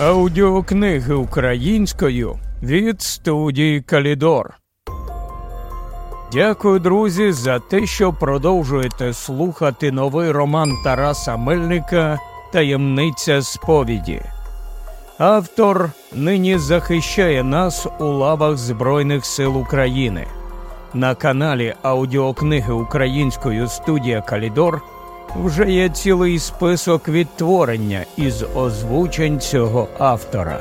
Аудіокниги українською від студії Калідор. Дякую, друзі, за те, що продовжуєте слухати новий роман Тараса Мельника Таємниця сповіді. Автор нині захищає нас у лавах Збройних сил України. На каналі Аудіокниги українською студія Калідор вже є цілий список відтворення із озвучень цього автора.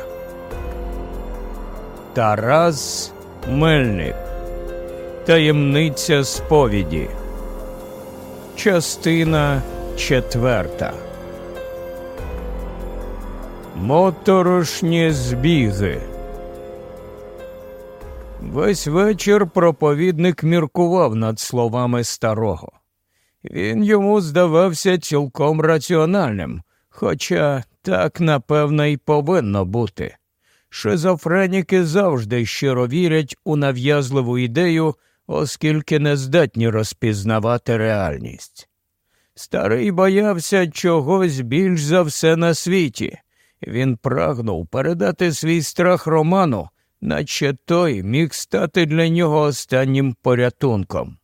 Тарас Мельник. Таємниця сповіді. Частина четверта. Моторошні збіги. Весь вечір проповідник міркував над словами старого. Він йому здавався цілком раціональним, хоча так, напевно, й повинно бути. Шизофреніки завжди щиро вірять у нав'язливу ідею, оскільки не здатні розпізнавати реальність. Старий боявся чогось більш за все на світі. Він прагнув передати свій страх Роману, наче той міг стати для нього останнім порятунком.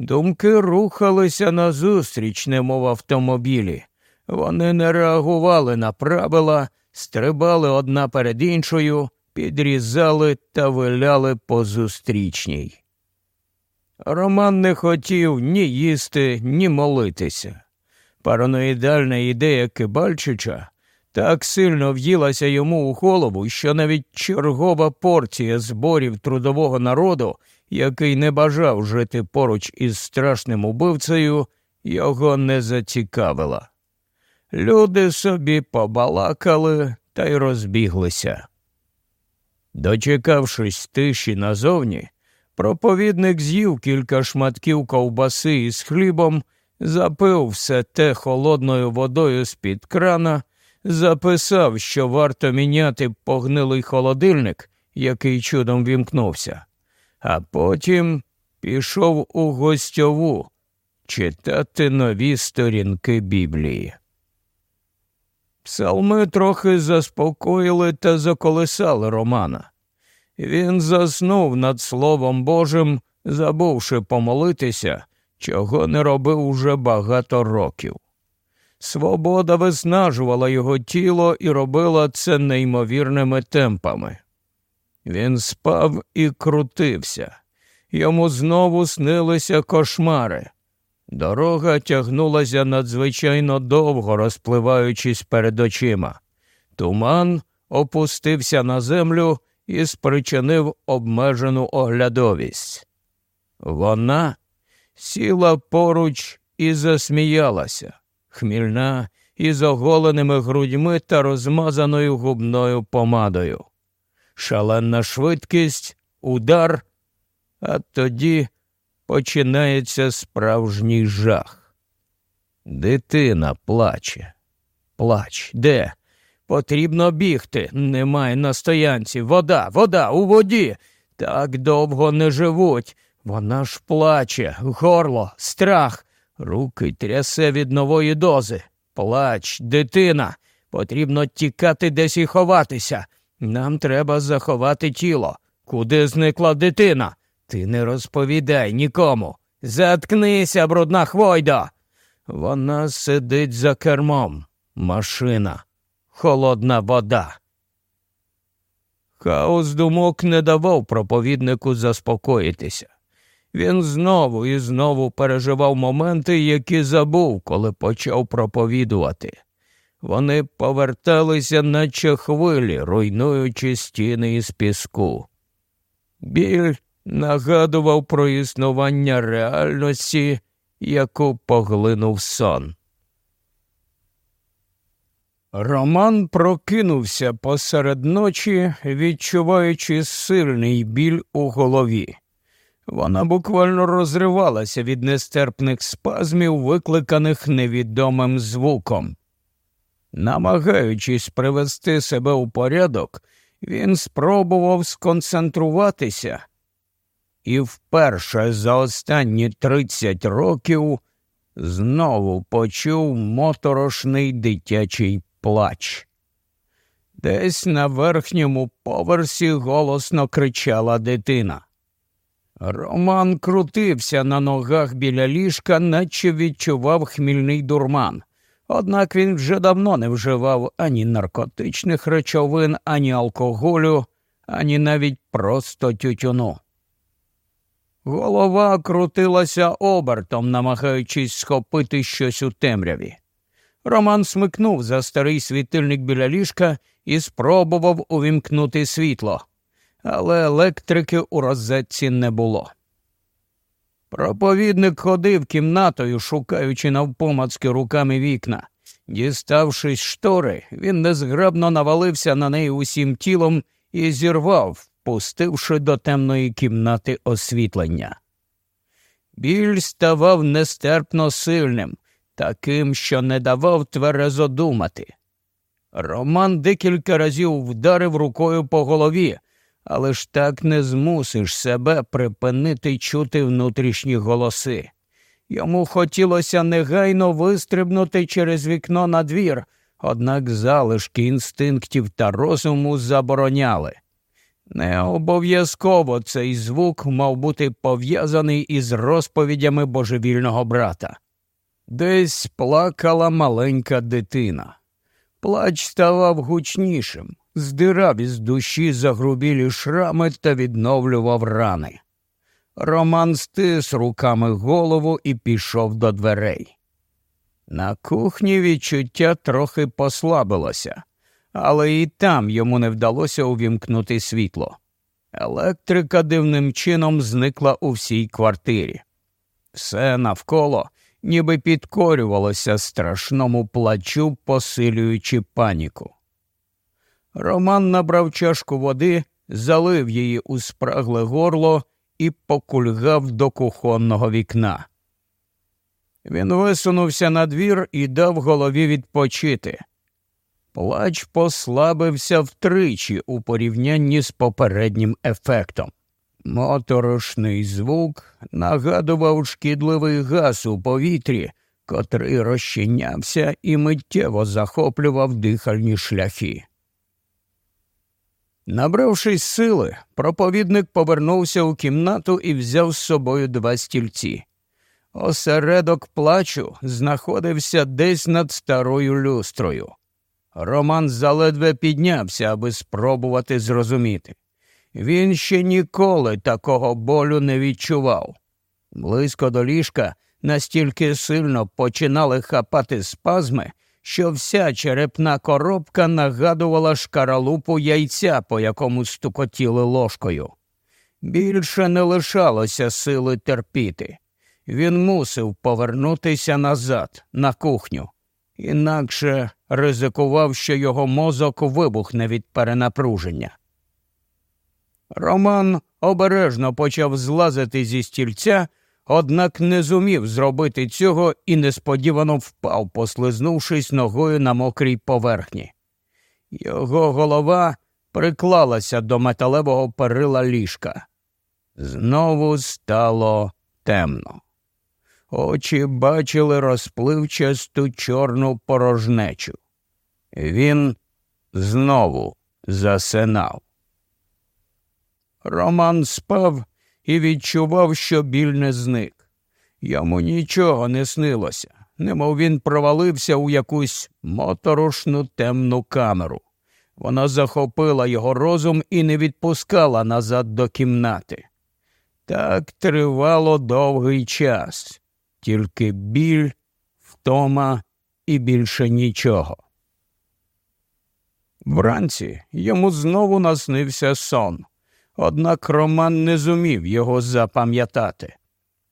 Думки рухалися назустріч, немов автомобілі. Вони не реагували на правила, стрибали одна перед іншою, підрізали та виляли по зустрічній. Роман не хотів ні їсти, ні молитися. Параноїдальна ідея Кибальчича так сильно в'їлася йому у голову, що навіть чергова порція зборів трудового народу, який не бажав жити поруч із страшним убивцею, його не зацікавила. Люди собі побалакали та й розбіглися. Дочекавшись тиші назовні, проповідник з'їв кілька шматків ковбаси із хлібом, запив все те холодною водою з-під крана записав, що варто міняти погнилий холодильник, який чудом вімкнувся, а потім пішов у гостьову читати нові сторінки Біблії. Псалми трохи заспокоїли та заколисали Романа. Він заснув над Словом Божим, забувши помолитися, чого не робив уже багато років. Свобода виснажувала його тіло і робила це неймовірними темпами. Він спав і крутився. Йому знову снилися кошмари. Дорога тягнулася надзвичайно довго, розпливаючись перед очима. Туман опустився на землю і спричинив обмежену оглядовість. Вона сіла поруч і засміялася хмільна із оголеними грудьми та розмазаною губною помадою. Шаленна швидкість, удар, а тоді починається справжній жах. Дитина плаче. Плач, де? Потрібно бігти. Немає на стоянці. Вода, вода у воді. Так довго не живуть. Вона ж плаче, горло, страх. Руки трясе від нової дози. Плач, дитина. Потрібно тікати десь і ховатися. Нам треба заховати тіло. Куди зникла дитина? Ти не розповідай нікому. Заткнися, брудна хвойда. Вона сидить за кермом. Машина, холодна вода. Хаос думок не давав проповіднику заспокоїтися. Він знову і знову переживав моменти, які забув, коли почав проповідувати. Вони поверталися, наче хвилі, руйнуючи стіни із піску. Біль нагадував про існування реальності, яку поглинув сон. Роман прокинувся посеред ночі, відчуваючи сильний біль у голові. Вона буквально розривалася від нестерпних спазмів, викликаних невідомим звуком. Намагаючись привести себе у порядок, він спробував сконцентруватися і вперше за останні тридцять років знову почув моторошний дитячий плач. Десь на верхньому поверсі голосно кричала дитина. Роман крутився на ногах біля ліжка, наче відчував хмільний дурман. Однак він вже давно не вживав ані наркотичних речовин, ані алкоголю, ані навіть просто тютюну. Голова крутилася обертом, намагаючись схопити щось у темряві. Роман смикнув за старий світильник біля ліжка і спробував увімкнути світло, але електрики у розетці не було. Проповідник ходив кімнатою, шукаючи навпомацки руками вікна. Діставшись штори, він незграбно навалився на неї усім тілом і зірвав, впустивши до темної кімнати освітлення. Біль ставав нестерпно сильним, таким, що не давав тверезо думати. Роман декілька разів вдарив рукою по голові, але ж так не змусиш себе припинити чути внутрішні голоси. Йому хотілося негайно вистрибнути через вікно на двір, однак залишки інстинктів та розуму забороняли. Не обов'язково цей звук мав бути пов'язаний із розповідями божевільного брата. Десь плакала маленька дитина. Плач ставав гучнішим, здирав із душі загрубілі шрами та відновлював рани. Роман стис руками голову і пішов до дверей. На кухні відчуття трохи послабилося, але і там йому не вдалося увімкнути світло. Електрика дивним чином зникла у всій квартирі. Все навколо ніби підкорювалося страшному плачу, посилюючи паніку. Роман набрав чашку води, залив її у спрагле горло і покульгав до кухонного вікна. Він висунувся на двір і дав голові відпочити. Плач послабився втричі у порівнянні з попереднім ефектом. Моторошний звук нагадував шкідливий газ у повітрі, котрий розчинявся і миттєво захоплював дихальні шляхи. Набравшись сили, проповідник повернувся у кімнату і взяв з собою два стільці. Осередок плачу знаходився десь над старою люстрою. Роман заледве піднявся, аби спробувати зрозуміти. Він ще ніколи такого болю не відчував. Близько до ліжка настільки сильно починали хапати спазми, що вся черепна коробка нагадувала шкаралупу яйця, по якому стукотіли ложкою. Більше не лишалося сили терпіти. Він мусив повернутися назад, на кухню, інакше ризикував, що його мозок вибухне від перенапруження. Роман обережно почав злазити зі стільця, однак не зумів зробити цього і несподівано впав, послизнувшись ногою на мокрій поверхні. Його голова приклалася до металевого перила ліжка. Знову стало темно. Очі бачили розпливчасту чорну порожнечу. Він знову засинав. Роман спав і відчував, що біль не зник. Йому нічого не снилося, немов він провалився у якусь моторошну темну камеру. Вона захопила його розум і не відпускала назад до кімнати. Так тривало довгий час, тільки біль, втома і більше нічого. Вранці йому знову наснився сон однак Роман не зумів його запам'ятати.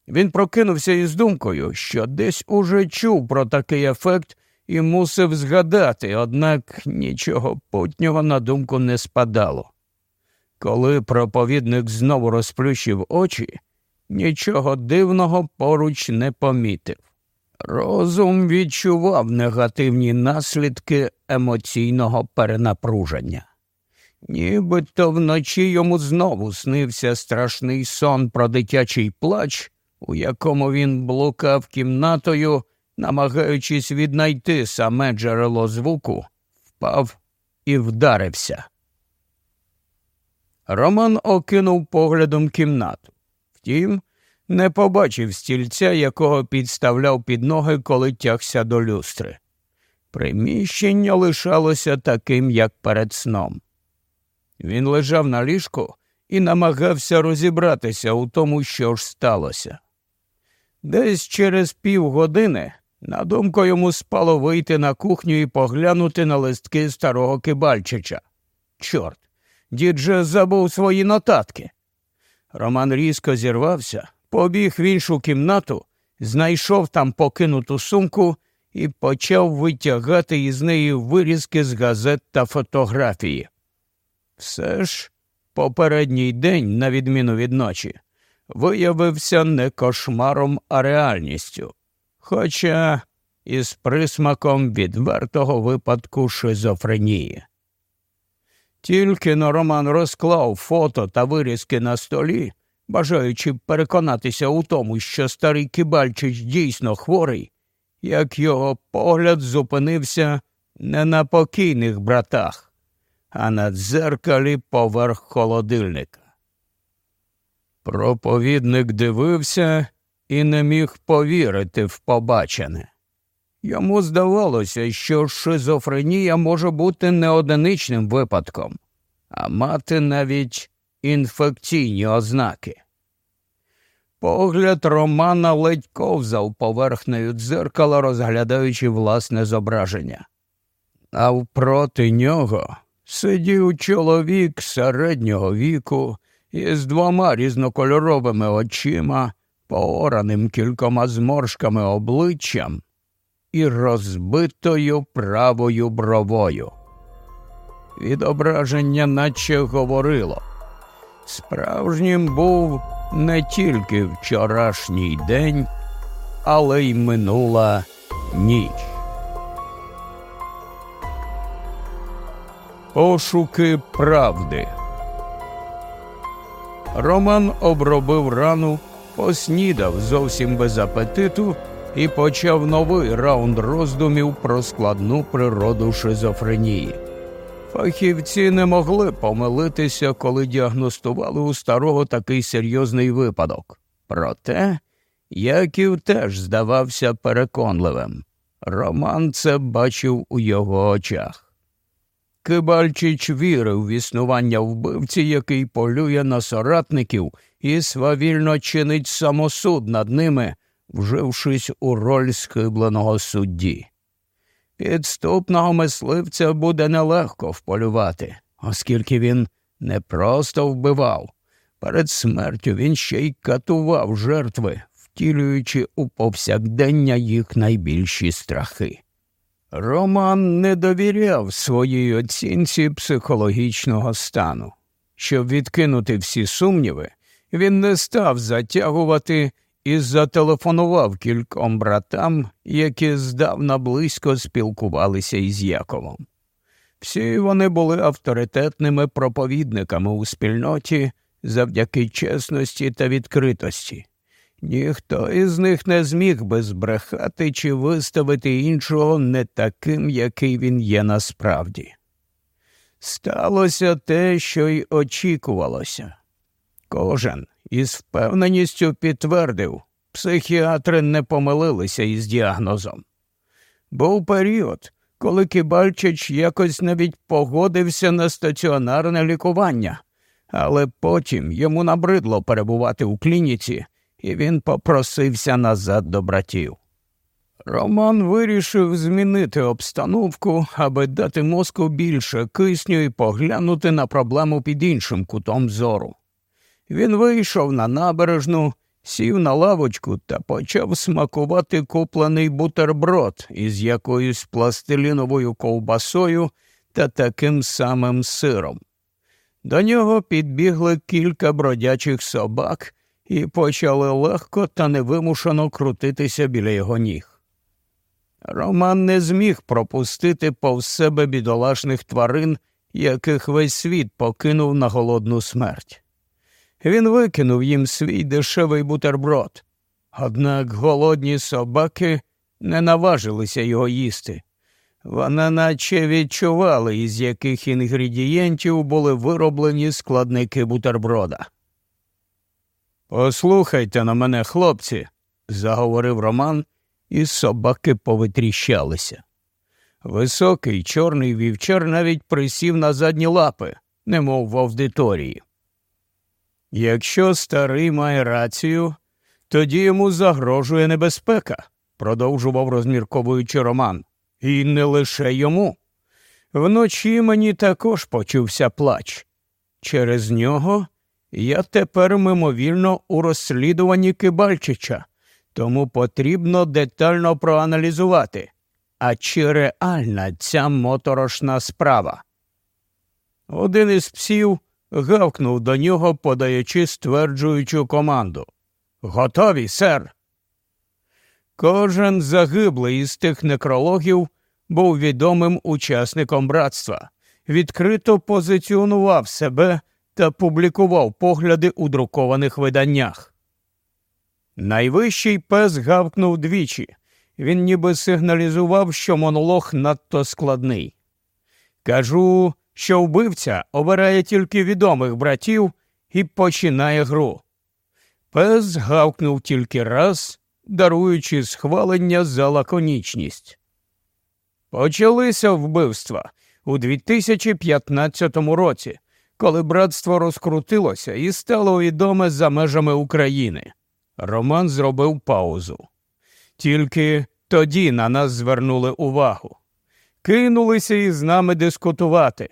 Він прокинувся із думкою, що десь уже чув про такий ефект і мусив згадати, однак нічого путнього на думку не спадало. Коли проповідник знову розплющив очі, нічого дивного поруч не помітив. Розум відчував негативні наслідки емоційного перенапруження. Нібито вночі йому знову снився страшний сон про дитячий плач, у якому він блукав кімнатою, намагаючись віднайти саме джерело звуку, впав і вдарився. Роман окинув поглядом кімнату. Втім, не побачив стільця, якого підставляв під ноги, коли тягся до люстри. Приміщення лишалося таким, як перед сном. Він лежав на ліжку і намагався розібратися у тому, що ж сталося. Десь через півгодини на думку йому спало вийти на кухню і поглянути на листки старого кибальчича. Чорт, дід же забув свої нотатки. Роман різко зірвався, побіг в іншу кімнату, знайшов там покинуту сумку і почав витягати із неї вирізки з газет та фотографії. Все ж попередній день, на відміну від ночі, виявився не кошмаром, а реальністю, хоча із присмаком відвертого випадку шизофренії. Тільки но Роман розклав фото та вирізки на столі, бажаючи переконатися у тому, що старий кибальчич дійсно хворий, як його погляд зупинився не на покійних братах, а на дзеркалі поверх холодильника. Проповідник дивився і не міг повірити в побачене. Йому здавалося, що шизофренія може бути не одиничним випадком, а мати навіть інфекційні ознаки. Погляд Романа ледь ковзав поверхнею дзеркала, розглядаючи власне зображення. А впроти нього сидів чоловік середнього віку із двома різнокольоровими очима, поораним кількома зморшками обличчям і розбитою правою бровою. Відображення наче говорило. Справжнім був не тільки вчорашній день, але й минула ніч. Пошуки правди. Роман обробив рану, поснідав зовсім без апетиту і почав новий раунд роздумів про складну природу шизофренії. Фахівці не могли помилитися, коли діагностували у старого такий серйозний випадок. Проте Яків теж здавався переконливим. Роман це бачив у його очах. Кибальчич вірив в існування вбивці, який полює на соратників і свавільно чинить самосуд над ними, вжившись у роль схибленого судді. Підступного мисливця буде нелегко вполювати, оскільки він не просто вбивав. Перед смертю він ще й катував жертви, втілюючи у повсякдення їх найбільші страхи. Роман не довіряв своїй оцінці психологічного стану. Щоб відкинути всі сумніви, він не став затягувати і зателефонував кільком братам, які здавна близько спілкувалися із Яковом. Всі вони були авторитетними проповідниками у спільноті завдяки чесності та відкритості. Ніхто із них не зміг би збрехати чи виставити іншого не таким, який він є насправді. Сталося те, що й очікувалося. Кожен із впевненістю підтвердив, психіатри не помилилися із діагнозом. Був період, коли Кибальчич якось навіть погодився на стаціонарне лікування, але потім йому набридло перебувати у клініці і він попросився назад до братів. Роман вирішив змінити обстановку, аби дати мозку більше кисню і поглянути на проблему під іншим кутом зору. Він вийшов на набережну, сів на лавочку та почав смакувати куплений бутерброд із якоюсь пластиліновою ковбасою та таким самим сиром. До нього підбігли кілька бродячих собак і почали легко та невимушено крутитися біля його ніг. Роман не зміг пропустити повз себе бідолашних тварин, яких весь світ покинув на голодну смерть. Він викинув їм свій дешевий бутерброд, однак голодні собаки не наважилися його їсти. Вона наче відчувала, із яких інгредієнтів були вироблені складники бутерброда. Послухайте на мене, хлопці, заговорив Роман, і собаки повитріщалися. Високий чорний вівчар навіть присів на задні лапи, немов в аудиторії. Якщо старий має рацію, тоді йому загрожує небезпека, продовжував розмірковуючи Роман. І не лише йому. Вночі мені також почувся плач. Через нього я тепер мимовільно у розслідуванні Кибальчича, тому потрібно детально проаналізувати, а чи реальна ця моторошна справа. Один із псів гавкнув до нього, подаючи стверджуючу команду. Готові, сер. Кожен загиблий із тих некрологів був відомим учасником братства, відкрито позиціонував себе та публікував погляди у друкованих виданнях. Найвищий пес гавкнув двічі. Він ніби сигналізував, що монолог надто складний. Кажу, що вбивця обирає тільки відомих братів і починає гру. Пес гавкнув тільки раз, даруючи схвалення за лаконічність. Почалися вбивства у 2015 році, коли братство розкрутилося і стало відоме за межами України. Роман зробив паузу. Тільки тоді на нас звернули увагу. Кинулися із нами дискутувати.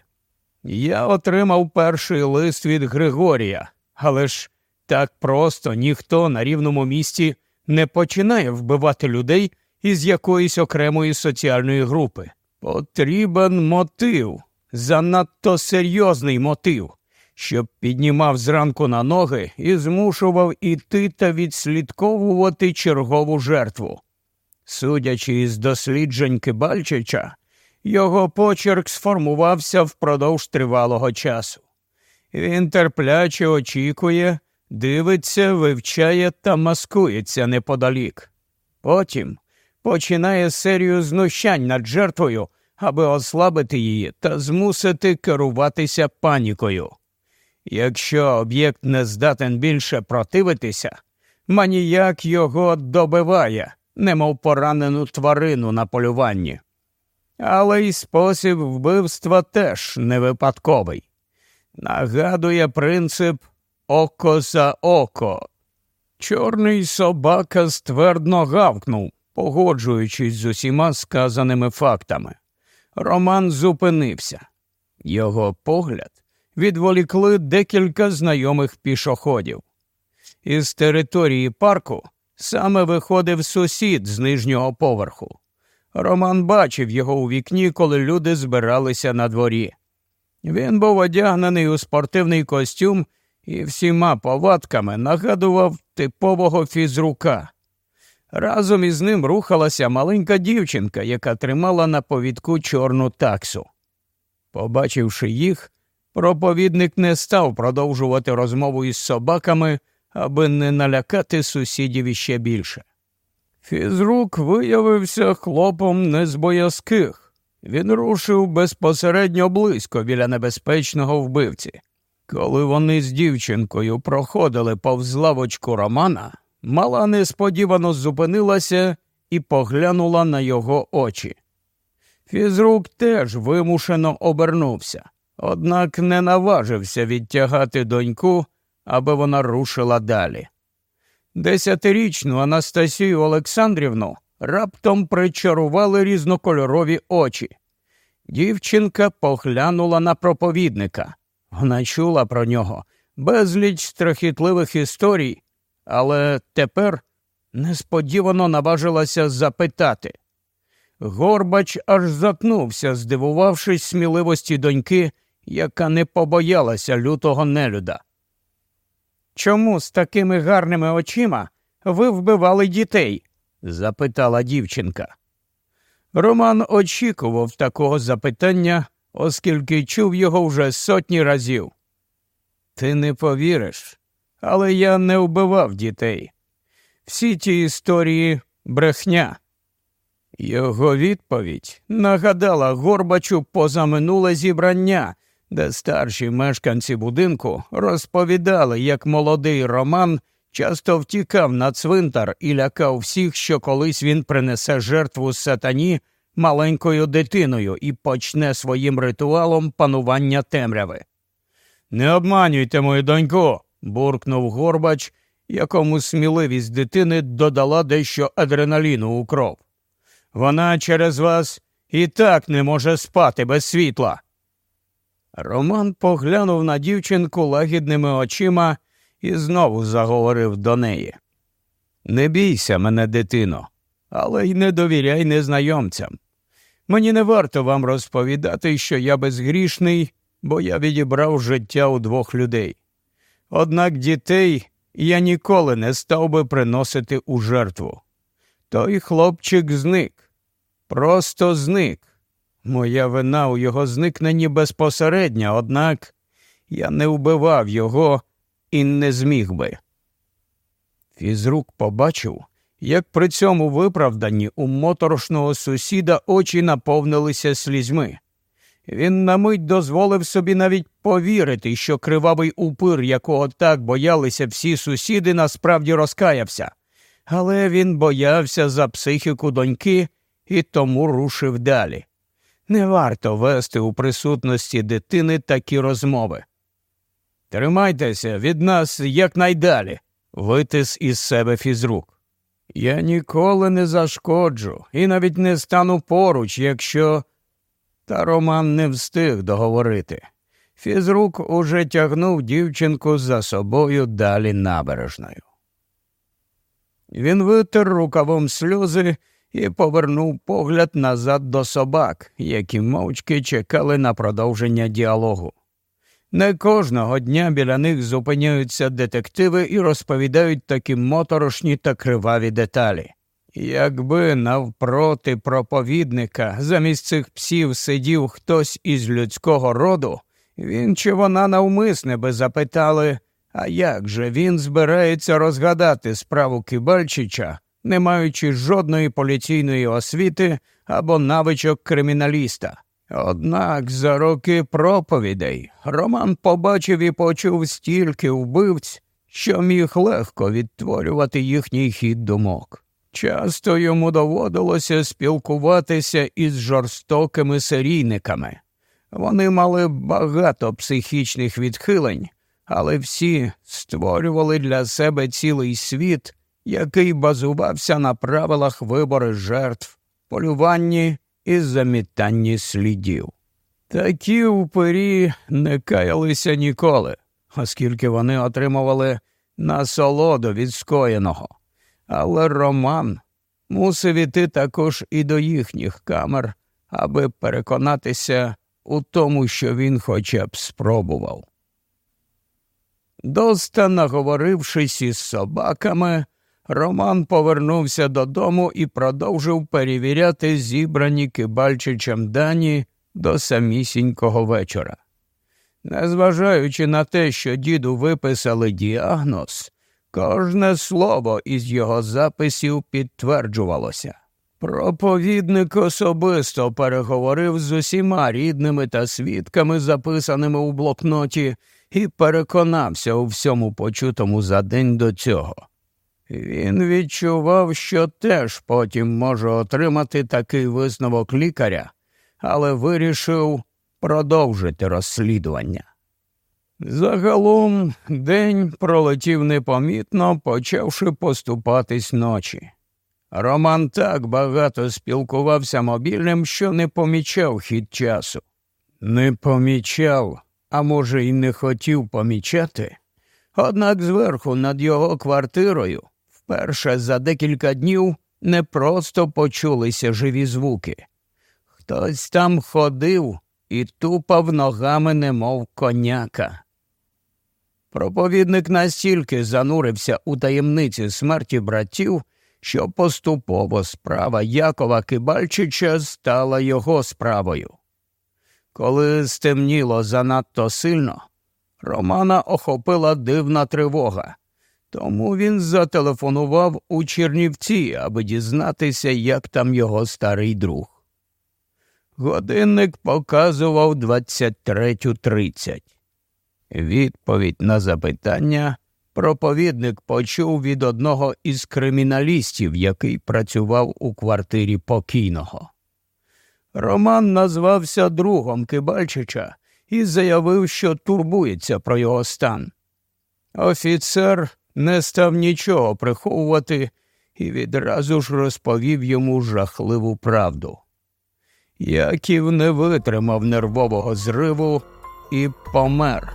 Я отримав перший лист від Григорія, але ж так просто ніхто на рівному місці не починає вбивати людей із якоїсь окремої соціальної групи. Потрібен мотив, занадто серйозний мотив, щоб піднімав зранку на ноги і змушував іти та відслідковувати чергову жертву. Судячи із досліджень Кибальчича, його почерк сформувався впродовж тривалого часу. Він терпляче очікує, дивиться, вивчає та маскується неподалік. Потім починає серію знущань над жертвою, аби ослабити її та змусити керуватися панікою. Якщо об'єкт не здатен більше противитися, маніяк його добиває, немов поранену тварину на полюванні. Але й спосіб вбивства теж не випадковий. Нагадує принцип око за око. Чорний собака ствердно гавкнув, погоджуючись з усіма сказаними фактами. Роман зупинився. Його погляд відволікли декілька знайомих пішоходів. Із території парку саме виходив сусід з нижнього поверху. Роман бачив його у вікні, коли люди збиралися на дворі. Він був одягнений у спортивний костюм і всіма повадками нагадував типового фізрука. Разом із ним рухалася маленька дівчинка, яка тримала на повідку чорну таксу. Побачивши їх, проповідник не став продовжувати розмову із собаками, аби не налякати сусідів іще більше. Фізрук виявився хлопом не з боязких. Він рушив безпосередньо близько біля небезпечного вбивці. Коли вони з дівчинкою проходили повз лавочку Романа, мала несподівано зупинилася і поглянула на його очі. Фізрук теж вимушено обернувся, однак не наважився відтягати доньку, аби вона рушила далі. Десятирічну Анастасію Олександрівну раптом причарували різнокольорові очі. Дівчинка поглянула на проповідника. Вона чула про нього безліч страхітливих історій, але тепер несподівано наважилася запитати. Горбач аж затнувся, здивувавшись сміливості доньки, яка не побоялася лютого нелюда. Чому з такими гарними очима ви вбивали дітей? запитала дівчинка. Роман очікував такого запитання, оскільки чув його вже сотні разів. Ти не повіриш, але я не вбивав дітей. Всі ті історії брехня. Його відповідь нагадала Горбачу позаминуле зібрання, де старші мешканці будинку розповідали, як молодий Роман часто втікав на цвинтар і лякав всіх, що колись він принесе жертву сатані маленькою дитиною і почне своїм ритуалом панування темряви. Не обманюйте мою доньку, буркнув Горбач, якому сміливість дитини додала дещо адреналіну у кров. Вона через вас і так не може спати без світла. Роман поглянув на дівчинку лагідними очима і знову заговорив до неї. Не бійся мене, дитино, але й не довіряй незнайомцям. Мені не варто вам розповідати, що я безгрішний, бо я відібрав життя у двох людей. Однак дітей я ніколи не став би приносити у жертву. Той хлопчик зник, просто зник. Моя вина у його зникненні безпосередня, однак я не вбивав його і не зміг би. Фізрук побачив, як при цьому виправданні у моторошного сусіда очі наповнилися слізьми. Він на мить дозволив собі навіть повірити, що кривавий упир, якого так боялися всі сусіди, насправді розкаявся, але він боявся за психіку доньки і тому рушив далі. Не варто вести у присутності дитини такі розмови. Тримайтеся від нас якнайдалі, витис із себе фізрук. Я ніколи не зашкоджу і навіть не стану поруч, якщо. Та Роман не встиг договорити. Фізрук уже тягнув дівчинку за собою далі набережною. Він витер рукавом сльози і повернув погляд назад до собак, які мовчки чекали на продовження діалогу. Не кожного дня біля них зупиняються детективи і розповідають такі моторошні та криваві деталі. Якби навпроти проповідника замість цих псів сидів хтось із людського роду, він чи вона навмисне би запитали, а як же він збирається розгадати справу Кибальчича, не маючи жодної поліційної освіти або навичок криміналіста. Однак за роки проповідей Роман побачив і почув стільки вбивць, що міг легко відтворювати їхній хід думок. Часто йому доводилося спілкуватися із жорстокими серійниками. Вони мали багато психічних відхилень, але всі створювали для себе цілий світ, який базувався на правилах вибору жертв, полюванні і замітанні слідів. Такі упирі не каялися ніколи, оскільки вони отримували насолоду від скоєного. Але Роман мусив іти також і до їхніх камер, аби переконатися у тому, що він хоча б спробував. Доста наговорившись із собаками, Роман повернувся додому і продовжив перевіряти зібрані Кибальчичем дані до самісінького вечора. Незважаючи на те, що діду виписали діагноз, кожне слово із його записів підтверджувалося. Проповідник особисто переговорив з усіма рідними та свідками, записаними у блокноті, і переконався у всьому почутому за день до цього. Він відчував, що теж потім може отримати такий висновок лікаря, але вирішив продовжити розслідування. Загалом день пролетів непомітно, почавши поступатись ночі. Роман так багато спілкувався мобільним, що не помічав хід часу. Не помічав, а може, й не хотів помічати. Однак зверху над його квартирою вперше за декілька днів не просто почулися живі звуки. Хтось там ходив і тупав ногами, немов коняка. Проповідник настільки занурився у таємниці смерті братів, що поступово справа Якова Кибальчича стала його справою. Коли стемніло занадто сильно, Романа охопила дивна тривога. Тому він зателефонував у Чернівці, аби дізнатися, як там його старий друг. Годинник показував 23.30. Відповідь на запитання проповідник почув від одного із криміналістів, який працював у квартирі покійного. Роман назвався другом Кибальчича і заявив, що турбується про його стан. Офіцер не став нічого приховувати і відразу ж розповів йому жахливу правду. Яків не витримав нервового зриву і помер,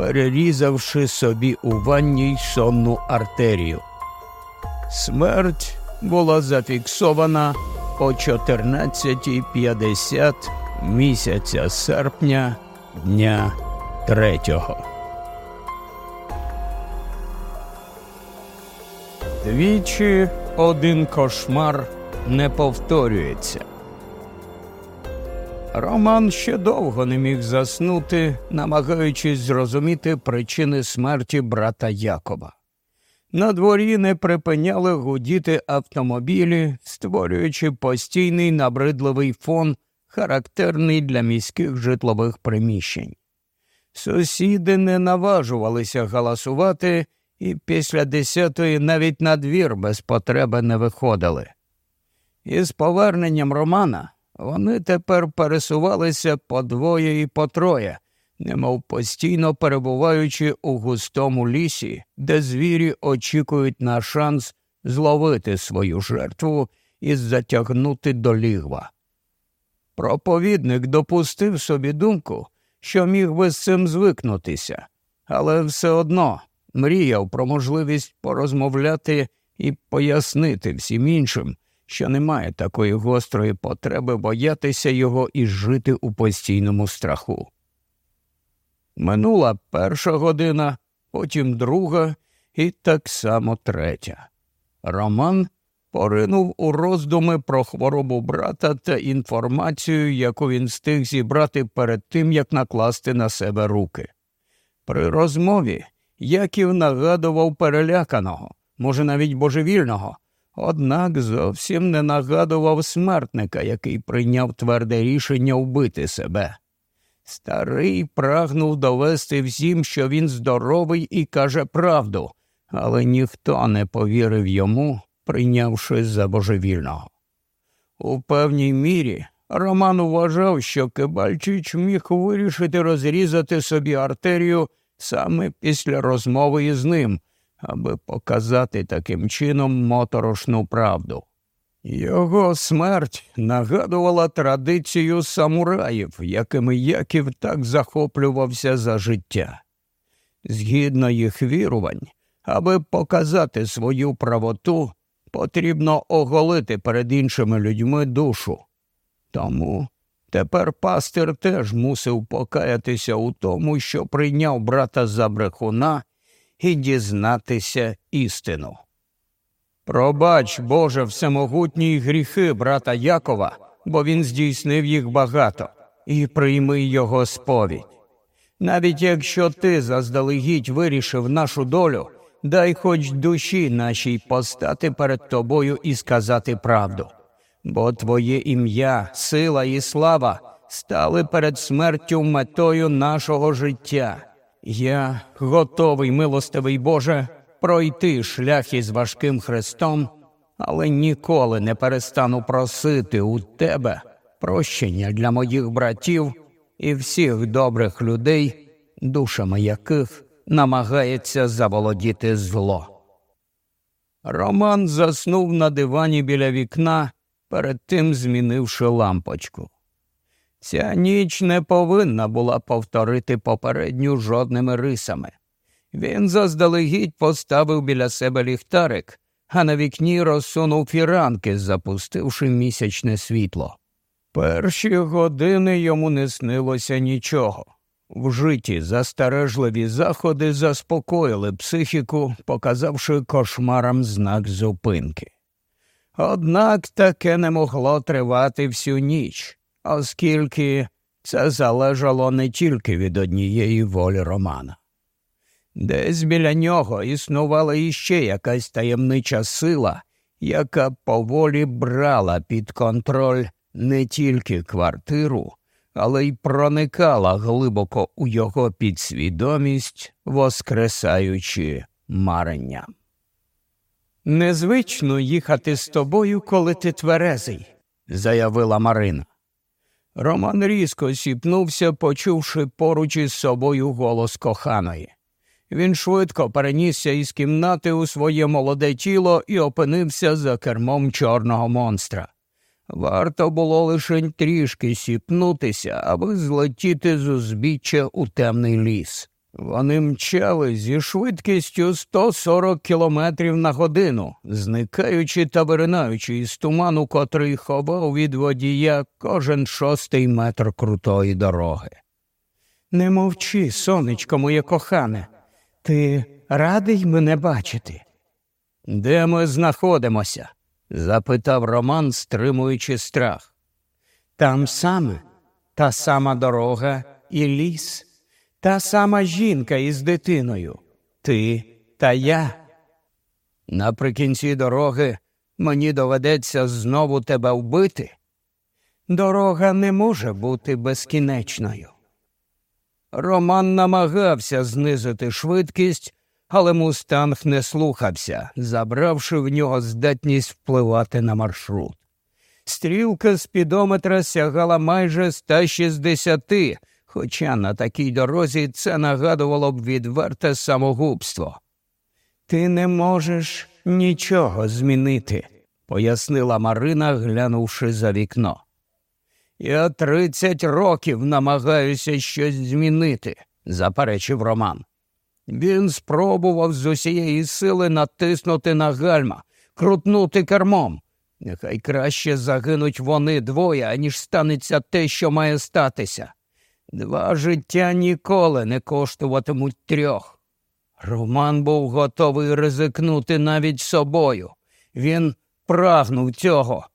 перерізавши собі у ванні сонну артерію. Смерть була зафіксована о 14.50 місяця серпня дня третього. Двічі один кошмар не повторюється. Роман ще довго не міг заснути, намагаючись зрозуміти причини смерті брата Якова. На дворі не припиняли гудіти автомобілі, створюючи постійний набридливий фон, характерний для міських житлових приміщень. Сусіди не наважувалися галасувати і після десятої навіть на двір без потреби не виходили. Із поверненням Романа вони тепер пересувалися по двоє і по троє, немов постійно перебуваючи у густому лісі, де звірі очікують на шанс зловити свою жертву і затягнути до лігва. Проповідник допустив собі думку, що міг би з цим звикнутися, але все одно мріяв про можливість порозмовляти і пояснити всім іншим, що немає такої гострої потреби боятися його і жити у постійному страху. Минула перша година, потім друга і так само третя. Роман поринув у роздуми про хворобу брата та інформацію, яку він встиг зібрати перед тим, як накласти на себе руки. При розмові Яків нагадував переляканого, може, навіть божевільного, однак зовсім не нагадував смертника, який прийняв тверде рішення вбити себе. Старий прагнув довести всім, що він здоровий і каже правду, але ніхто не повірив йому, прийнявши за божевільного. У певній мірі Роман вважав, що Кибальчич міг вирішити розрізати собі артерію саме після розмови із ним, аби показати таким чином моторошну правду. Його смерть нагадувала традицію самураїв, якими Яків так захоплювався за життя. Згідно їх вірувань, аби показати свою правоту, потрібно оголити перед іншими людьми душу. Тому тепер пастир теж мусив покаятися у тому, що прийняв брата за брехуна і дізнатися істину. Пробач, Боже, всемогутні гріхи брата Якова, бо він здійснив їх багато, і прийми його сповідь. Навіть якщо ти заздалегідь вирішив нашу долю, дай хоч душі нашій постати перед тобою і сказати правду, бо твоє ім'я, сила і слава стали перед смертю метою нашого життя. Я готовий, милостивий Боже, пройти шлях із важким хрестом, але ніколи не перестану просити у тебе прощення для моїх братів і всіх добрих людей, душами яких намагається заволодіти зло. Роман заснув на дивані біля вікна, перед тим змінивши лампочку. Ця ніч не повинна була повторити попередню жодними рисами. Він заздалегідь поставив біля себе ліхтарик, а на вікні розсунув фіранки, запустивши місячне світло. Перші години йому не снилося нічого. Вжиті застережливі заходи заспокоїли психіку, показавши кошмарам знак зупинки. Однак таке не могло тривати всю ніч, оскільки це залежало не тільки від однієї волі Романа. Десь біля нього існувала іще якась таємнича сила, яка поволі брала під контроль не тільки квартиру, але й проникала глибоко у його підсвідомість, воскресаючи марення. Незвично їхати з тобою, коли ти тверезий, заявила Марина. Роман різко сіпнувся, почувши поруч із собою голос коханої. Він швидко перенісся із кімнати у своє молоде тіло і опинився за кермом чорного монстра. Варто було лише трішки сіпнутися, аби злетіти з узбіччя у темний ліс. Вони мчали зі швидкістю 140 кілометрів на годину, зникаючи та виринаючи із туману, котрий ховав від водія кожен шостий метр крутої дороги. Не мовчи, сонечко моє кохане, ти радий мене бачити? Де ми знаходимося? запитав Роман, стримуючи страх. Там саме та сама дорога і ліс, та сама жінка із дитиною, ти та я. Наприкінці дороги мені доведеться знову тебе вбити. Дорога не може бути безкінечною. Роман намагався знизити швидкість, але мустанг не слухався, забравши в нього здатність впливати на маршрут. Стрілка спідометра сягала майже 160, хоча на такій дорозі це нагадувало б відверте самогубство. Ти не можеш нічого змінити, пояснила Марина, глянувши за вікно. Я тридцять років намагаюся щось змінити, заперечив Роман. Він спробував з усієї сили натиснути на гальма, крутнути кермом. Нехай краще загинуть вони двоє, аніж станеться те, що має статися. Два життя ніколи не коштуватимуть трьох. Роман був готовий ризикнути навіть собою. Він прагнув цього.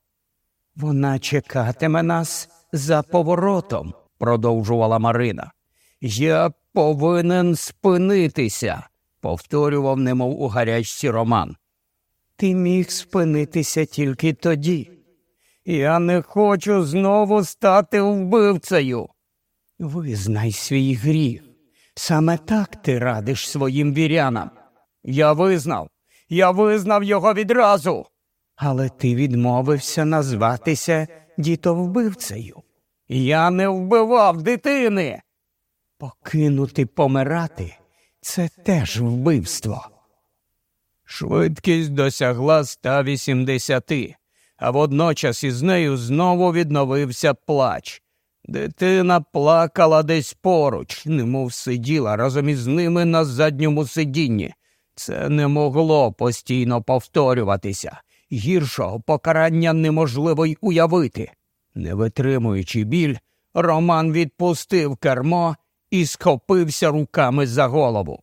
Вона чекатиме нас за поворотом, продовжувала Марина. Я повинен спинитися, повторював, немов у гарячці Роман. Ти міг спинитися тільки тоді. Я не хочу знову стати вбивцею. Визнай свій гріх. Саме так ти радиш своїм вірянам. Я визнав, я визнав його відразу. Але ти відмовився назватися дітовбивцею. Я не вбивав дитини. Покинути помирати це теж вбивство. Швидкість досягла 180, а водночас із нею знову відновився плач. Дитина плакала десь поруч, немов сиділа разом із ними на задньому сидінні. Це не могло постійно повторюватися. Гіршого покарання неможливо й уявити. Не витримуючи біль, Роман відпустив кермо і схопився руками за голову.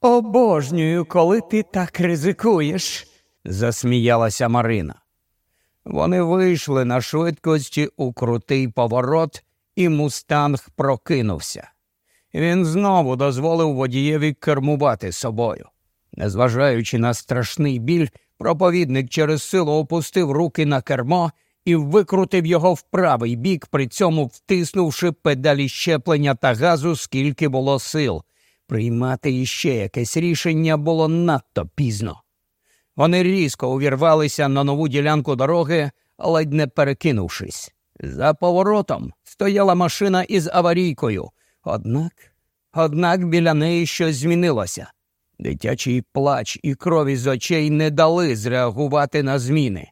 Обожнюю, коли ти так ризикуєш, засміялася Марина. Вони вийшли на швидкості у крутий поворот, і мустанг прокинувся. Він знову дозволив водієві кермувати собою. Незважаючи на страшний біль, проповідник через силу опустив руки на кермо і викрутив його в правий бік, при цьому втиснувши педалі щеплення та газу, скільки було сил. Приймати іще якесь рішення було надто пізно. Вони різко увірвалися на нову ділянку дороги, ледь не перекинувшись. За поворотом стояла машина із аварійкою, однак, однак біля неї щось змінилося. Дитячий плач і крові з очей не дали зреагувати на зміни.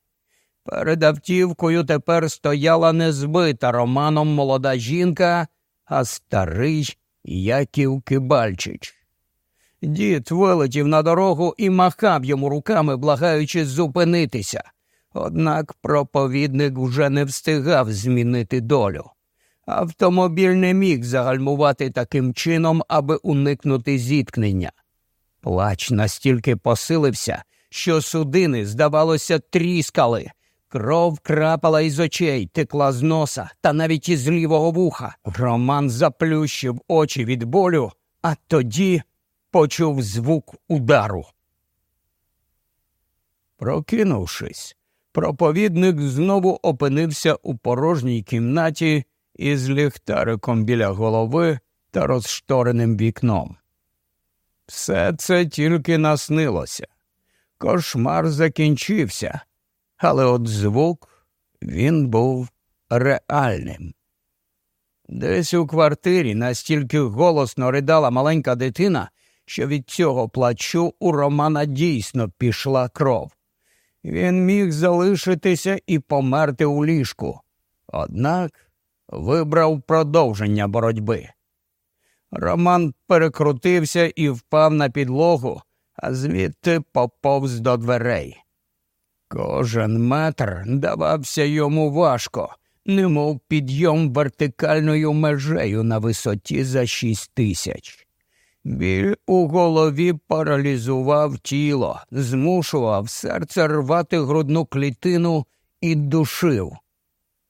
Перед автівкою тепер стояла незбита романом молода жінка, а старий Яків Кибальчич. Дід вилетів на дорогу і махав йому руками, благаючи зупинитися. Однак проповідник вже не встигав змінити долю. Автомобіль не міг загальмувати таким чином, аби уникнути зіткнення. Плач настільки посилився, що судини, здавалося, тріскали. Кров крапала із очей, текла з носа та навіть із лівого вуха. Роман заплющив очі від болю, а тоді почув звук удару. Прокинувшись, проповідник знову опинився у порожній кімнаті із ліхтариком біля голови та розштореним вікном. Все це тільки наснилося. Кошмар закінчився, але от звук він був реальним. Десь у квартирі настільки голосно ридала маленька дитина, що від цього плачу у Романа дійсно пішла кров. Він міг залишитися і померти у ліжку, однак вибрав продовження боротьби. Роман перекрутився і впав на підлогу, а звідти поповз до дверей. Кожен метр давався йому важко, немов підйом вертикальною межею на висоті за шість тисяч. Біль у голові паралізував тіло, змушував серце рвати грудну клітину і душив.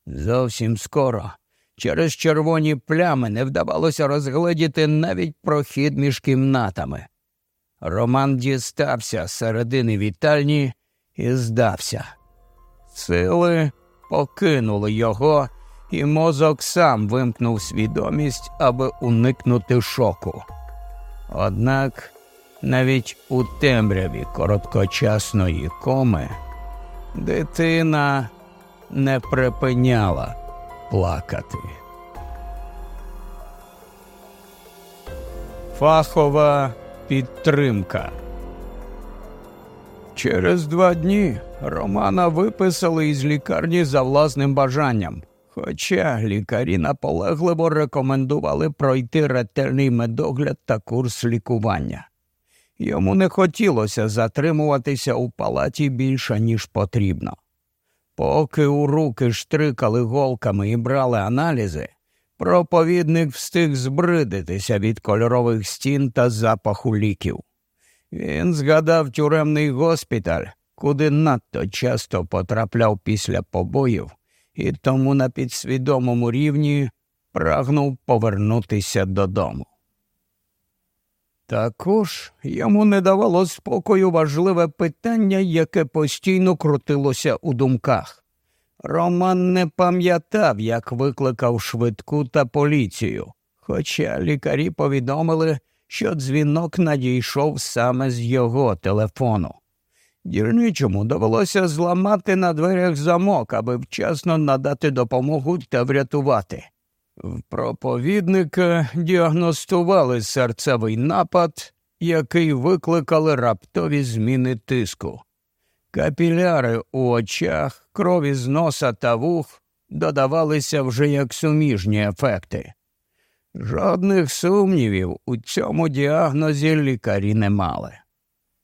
Зовсім скоро через червоні плями не вдавалося розгледіти навіть прохід між кімнатами. Роман дістався середини вітальні і здався. Сили покинули його, і мозок сам вимкнув свідомість, аби уникнути шоку. Однак навіть у темряві короткочасної коми дитина не припиняла плакати. Фахова підтримка. Через два дні Романа виписали із лікарні за власним бажанням. Хоча лікарі наполегливо рекомендували пройти ретельний медогляд та курс лікування. Йому не хотілося затримуватися у палаті більше, ніж потрібно. Поки у руки штрикали голками і брали аналізи, проповідник встиг збридитися від кольорових стін та запаху ліків. Він згадав тюремний госпіталь, куди надто часто потрапляв після побоїв і тому на підсвідомому рівні прагнув повернутися додому. Також йому не давало спокою важливе питання, яке постійно крутилося у думках. Роман не пам'ятав, як викликав швидку та поліцію, хоча лікарі повідомили, що дзвінок надійшов саме з його телефону. Дільничому довелося зламати на дверях замок, аби вчасно надати допомогу та врятувати. В проповідника діагностували серцевий напад, який викликали раптові зміни тиску. Капіляри у очах, крові з носа та вух додавалися вже як суміжні ефекти. Жодних сумнівів у цьому діагнозі лікарі не мали.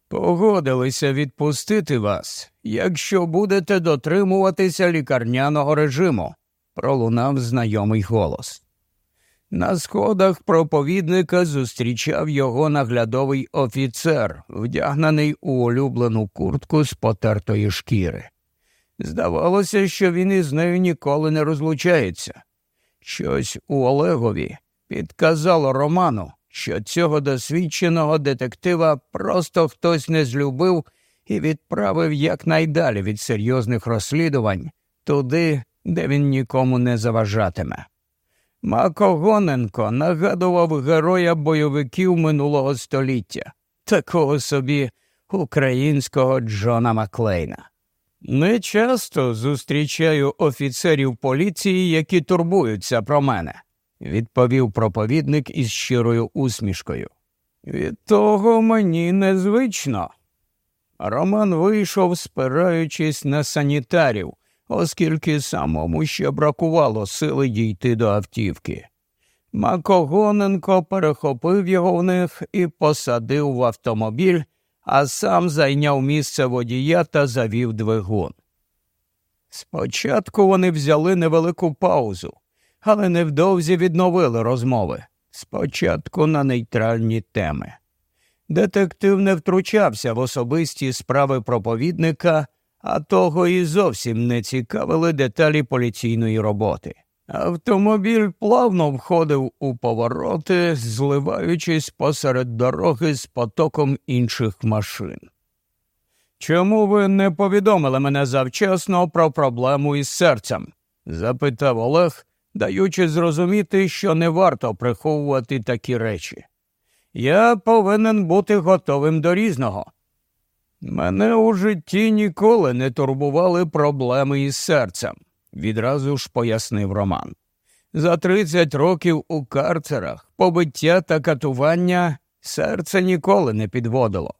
Погодилися відпустити вас, якщо будете дотримуватися лікарняного режиму, пролунав знайомий голос. На сходах проповідника зустрічав його наглядовий офіцер, вдягнений у улюблену куртку з потертої шкіри. Здавалося, що він із нею ніколи не розлучається. Щось у Олегові підказало Роману, що цього досвідченого детектива просто хтось не злюбив і відправив якнайдалі від серйозних розслідувань туди, де він нікому не заважатиме. Мако Гоненко нагадував героя бойовиків минулого століття, такого собі українського Джона Маклейна. Не часто зустрічаю офіцерів поліції, які турбуються про мене відповів проповідник із щирою усмішкою. Від того мені незвично. Роман вийшов, спираючись на санітарів, оскільки самому ще бракувало сили дійти до автівки. Макогоненко перехопив його в них і посадив в автомобіль, а сам зайняв місце водія та завів двигун. Спочатку вони взяли невелику паузу, але невдовзі відновили розмови спочатку на нейтральні теми. Детектив не втручався в особисті справи проповідника, а того і зовсім не цікавили деталі поліційної роботи. Автомобіль плавно входив у повороти, зливаючись посеред дороги з потоком інших машин. Чому ви не повідомили мене завчасно про проблему із серцем? запитав Олег, даючи зрозуміти, що не варто приховувати такі речі. Я повинен бути готовим до різного. Мене у житті ніколи не турбували проблеми із серцем, відразу ж пояснив Роман. За 30 років у карцерах побиття та катування серце ніколи не підводило.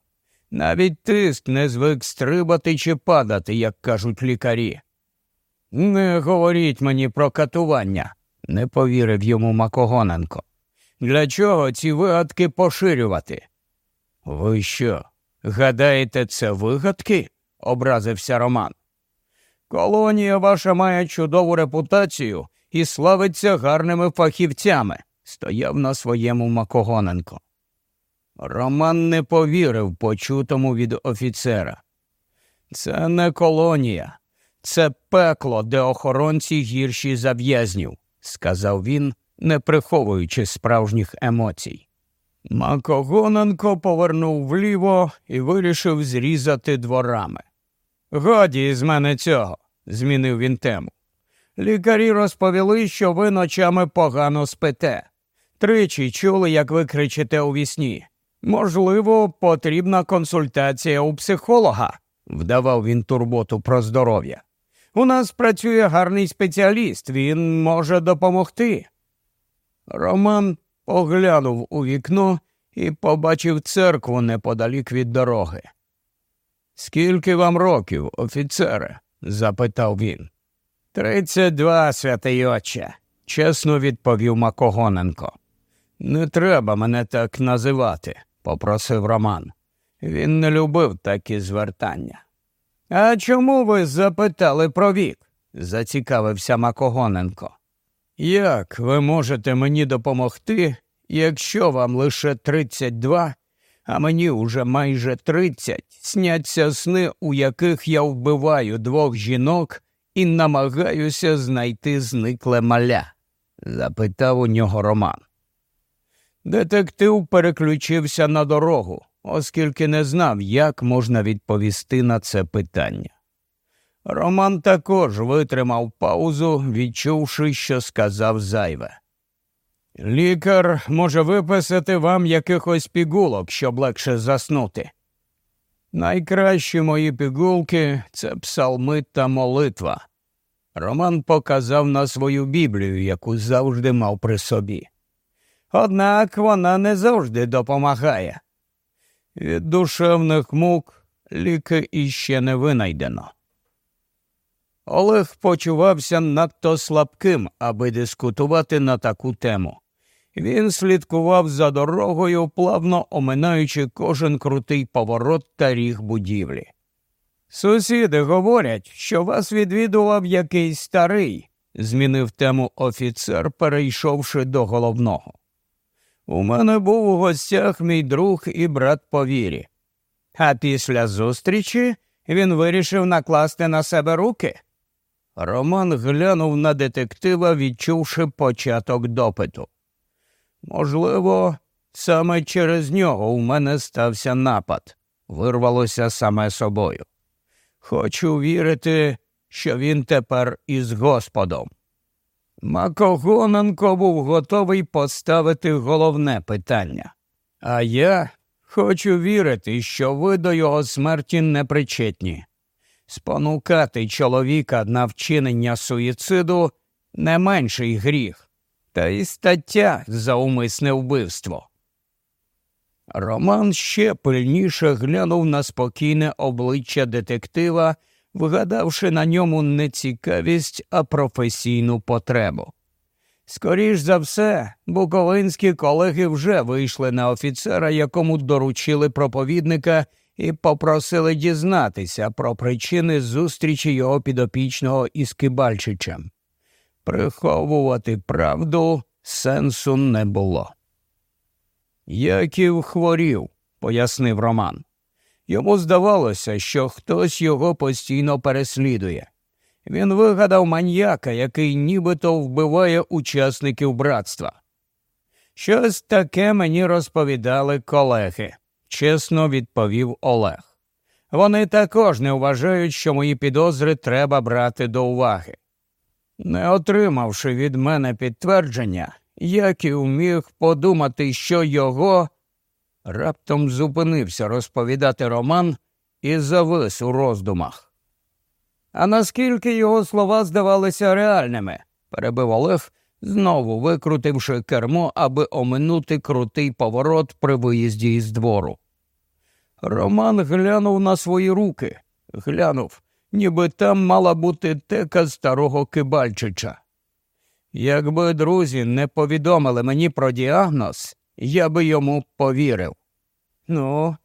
Навіть тиск не звик стрибати чи падати, як кажуть лікарі. Не говоріть мені про катування, не повірив йому Макогоненко. Для чого ці вигадки поширювати? Ви що? Гадаєте, це вигадки? образився Роман. Колонія ваша має чудову репутацію і славиться гарними фахівцями, стояв на своєму Макогоненко. Роман не повірив почутому від офіцера. Це не колонія, це пекло, де охоронці гірші за в'язнів, сказав він, не приховуючи справжніх емоцій. Макогоненко повернув вліво і вирішив зрізати дворами. Годі з мене цього, змінив він тему. Лікарі розповіли, що ви ночами погано спите. Тричі чули, як ви кричите у вісні. Можливо, потрібна консультація у психолога, вдавав він турботу про здоров'я. У нас працює гарний спеціаліст, він може допомогти. Роман оглянув у вікно і побачив церкву неподалік від дороги. Скільки вам років, офіцере? запитав він. Тридцять два, святий отче, чесно відповів Макогоненко. Не треба мене так називати, попросив Роман. Він не любив такі звертання. А чому ви запитали про вік? зацікавився Макогоненко. Як ви можете мені допомогти, якщо вам лише 32, а мені уже майже 30, сняться сни, у яких я вбиваю двох жінок і намагаюся знайти зникле маля? запитав у нього Роман. Детектив переключився на дорогу, оскільки не знав, як можна відповісти на це питання. Роман також витримав паузу, відчувши, що сказав зайве. Лікар може виписати вам якихось пігулок, щоб легше заснути. Найкращі мої пігулки це псалми та молитва. Роман показав на свою Біблію, яку завжди мав при собі. Однак вона не завжди допомагає. Від душевних мук ліки іще не винайдено. Олег почувався надто слабким, аби дискутувати на таку тему. Він слідкував за дорогою, плавно оминаючи кожен крутий поворот та ріг будівлі. Сусіди говорять, що вас відвідував якийсь старий, змінив тему офіцер, перейшовши до головного. У мене був у гостях мій друг і брат по вірі. А після зустрічі він вирішив накласти на себе руки. Роман глянув на детектива, відчувши початок допиту. Можливо, саме через нього у мене стався напад, вирвалося саме собою. Хочу вірити, що він тепер із Господом. Макогоненко був готовий поставити головне питання. А я хочу вірити, що ви до його смерті не причетні. Спонукати чоловіка на вчинення суїциду не менший гріх, та й стаття за умисне вбивство. Роман ще пильніше глянув на спокійне обличчя детектива вгадавши на ньому не цікавість, а професійну потребу. Скоріш за все, буковинські колеги вже вийшли на офіцера, якому доручили проповідника, і попросили дізнатися про причини зустрічі його підопічного із Кибальчичем. Приховувати правду сенсу не було. Яків хворів, пояснив Роман. Йому здавалося, що хтось його постійно переслідує. Він вигадав маньяка, який нібито вбиває учасників братства. Щось таке мені розповідали колеги, чесно відповів Олег. Вони також не вважають, що мої підозри треба брати до уваги. Не отримавши від мене підтвердження, Яків міг подумати, що його раптом зупинився розповідати роман і завис у роздумах. А наскільки його слова здавалися реальними, перебив Олег, знову викрутивши кермо, аби оминути крутий поворот при виїзді із двору. Роман глянув на свої руки, глянув, ніби там мала бути тека старого кибальчича. Якби друзі не повідомили мені про діагноз, я би йому повірив. Ну,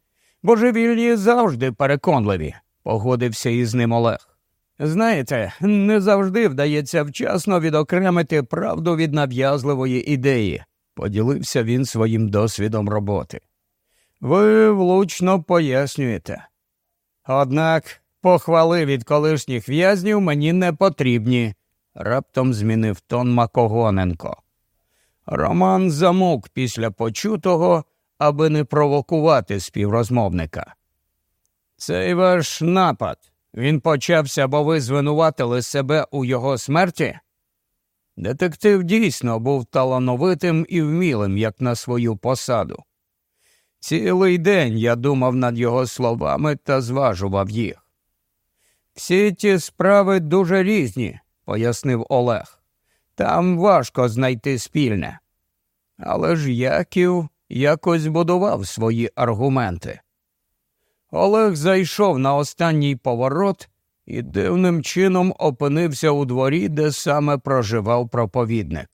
божевільні завжди переконливі, погодився із ним Олег. Знаєте, не завжди вдається вчасно відокремити правду від нав'язливої ідеї, поділився він своїм досвідом роботи. Ви влучно пояснюєте. Однак похвали від колишніх в'язнів мені не потрібні, раптом змінив тон Макогоненко. Роман замовк після почутого, аби не провокувати співрозмовника. Цей ваш напад. Він почався, бо ви звинуватили себе у його смерті? Детектив дійсно був талановитим і вмілим, як на свою посаду. Цілий день я думав над його словами та зважував їх. Всі ті справи дуже різні, пояснив Олег. Там важко знайти спільне. Але ж Яків якось будував свої аргументи. Олег зайшов на останній поворот і дивним чином опинився у дворі, де саме проживав проповідник.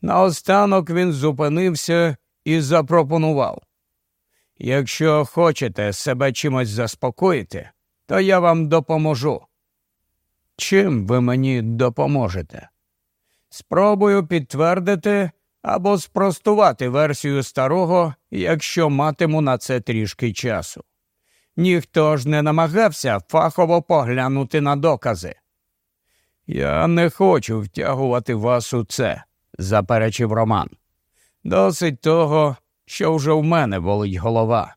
Наостанок він зупинився і запропонував Якщо хочете себе чимось заспокоїти, то я вам допоможу. Чим ви мені допоможете? Спробую підтвердити або спростувати версію старого, якщо матиму на це трішки часу. Ніхто ж не намагався фахово поглянути на докази. Я не хочу втягувати вас у це, заперечив Роман. Досить того, що вже в мене болить голова.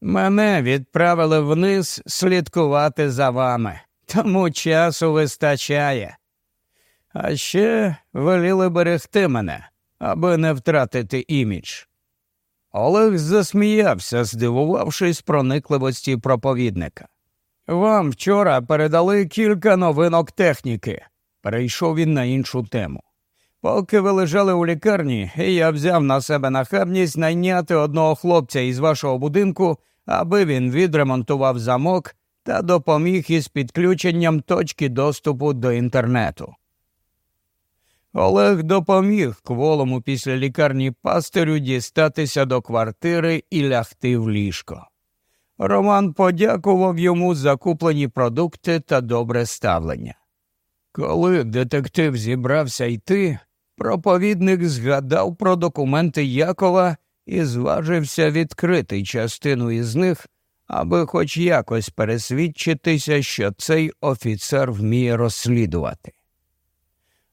Мене відправили вниз слідкувати за вами, тому часу вистачає. А ще веліли берегти мене, аби не втратити імідж. Олег засміявся, здивувавшись проникливості проповідника. Вам вчора передали кілька новинок техніки. Перейшов він на іншу тему. Поки ви лежали у лікарні, я взяв на себе нахабність найняти одного хлопця із вашого будинку, аби він відремонтував замок та допоміг із підключенням точки доступу до інтернету. Олег допоміг кволому після лікарні пастирю дістатися до квартири і лягти в ліжко. Роман подякував йому за куплені продукти та добре ставлення. Коли детектив зібрався йти, проповідник згадав про документи Якова і зважився відкрити частину із них, аби хоч якось пересвідчитися, що цей офіцер вміє розслідувати.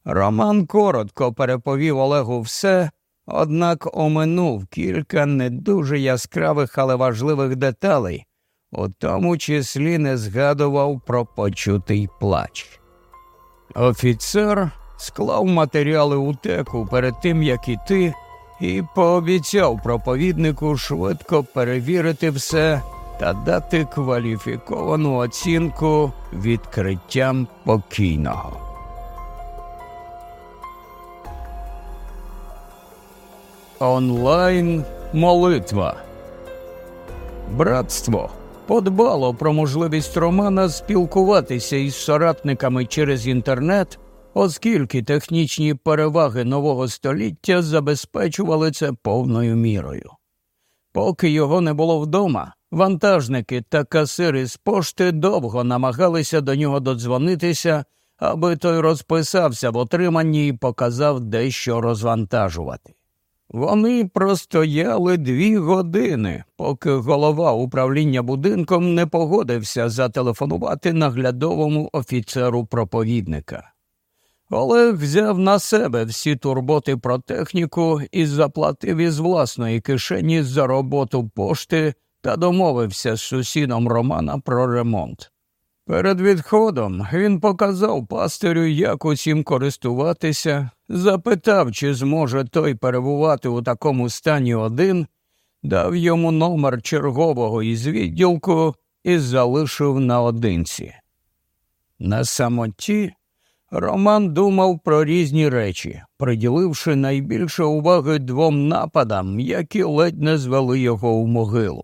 Роман коротко переповів Олегу все, однак оминув кілька не дуже яскравих, але важливих деталей, у тому числі не згадував про почутий плач. Офіцер склав матеріали у теку перед тим, як іти, і пообіцяв проповіднику швидко перевірити все та дати кваліфіковану оцінку відкриттям покійного. Онлайн молитва. Братство подбало про можливість Романа спілкуватися із соратниками через інтернет, оскільки технічні переваги нового століття забезпечували це повною мірою. Поки його не було вдома, вантажники та касири з пошти довго намагалися до нього додзвонитися, аби той розписався в отриманні і показав дещо розвантажувати. Вони простояли дві години, поки голова управління будинком не погодився зателефонувати наглядовому офіцеру проповідника. Олег взяв на себе всі турботи про техніку і заплатив із власної кишені за роботу пошти та домовився з сусідом Романа про ремонт. Перед відходом він показав пастирю, як усім користуватися, запитав, чи зможе той перебувати у такому стані один, дав йому номер чергового із відділку і залишив наодинці. На самоті Роман думав про різні речі, приділивши найбільше уваги двом нападам, які ледь не звели його у могилу.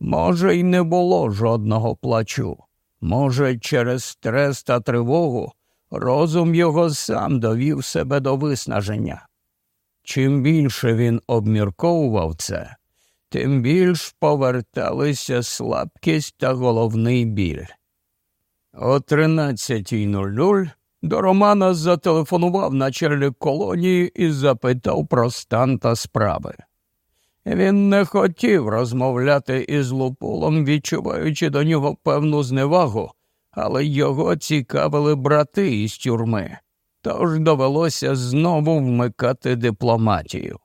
Може, й не було жодного плачу. Може, через стрес та тривогу розум його сам довів себе до виснаження. Чим більше він обмірковував це, тим більш поверталися слабкість та головний біль. О 13.00 до Романа зателефонував начальник колонії і запитав про стан та справи. Він не хотів розмовляти із Лупулом, відчуваючи до нього певну зневагу, але його цікавили брати із тюрми, тож довелося знову вмикати дипломатію.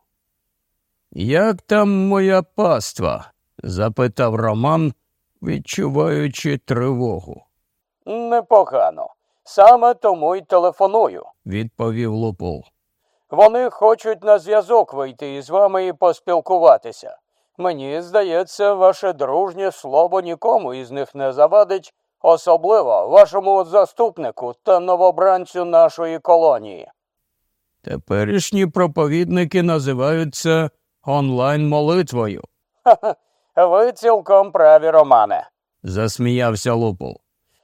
Як там моя паства? запитав Роман, відчуваючи тривогу. Непогано. Саме тому й телефоную, відповів Лупул. Вони хочуть на зв'язок вийти із вами і поспілкуватися. Мені здається, ваше дружнє слово нікому із них не завадить, особливо вашому заступнику та новобранцю нашої колонії. Теперішні проповідники називаються онлайн молитвою. Ха-ха, ви цілком праві, Романе, засміявся Лупул.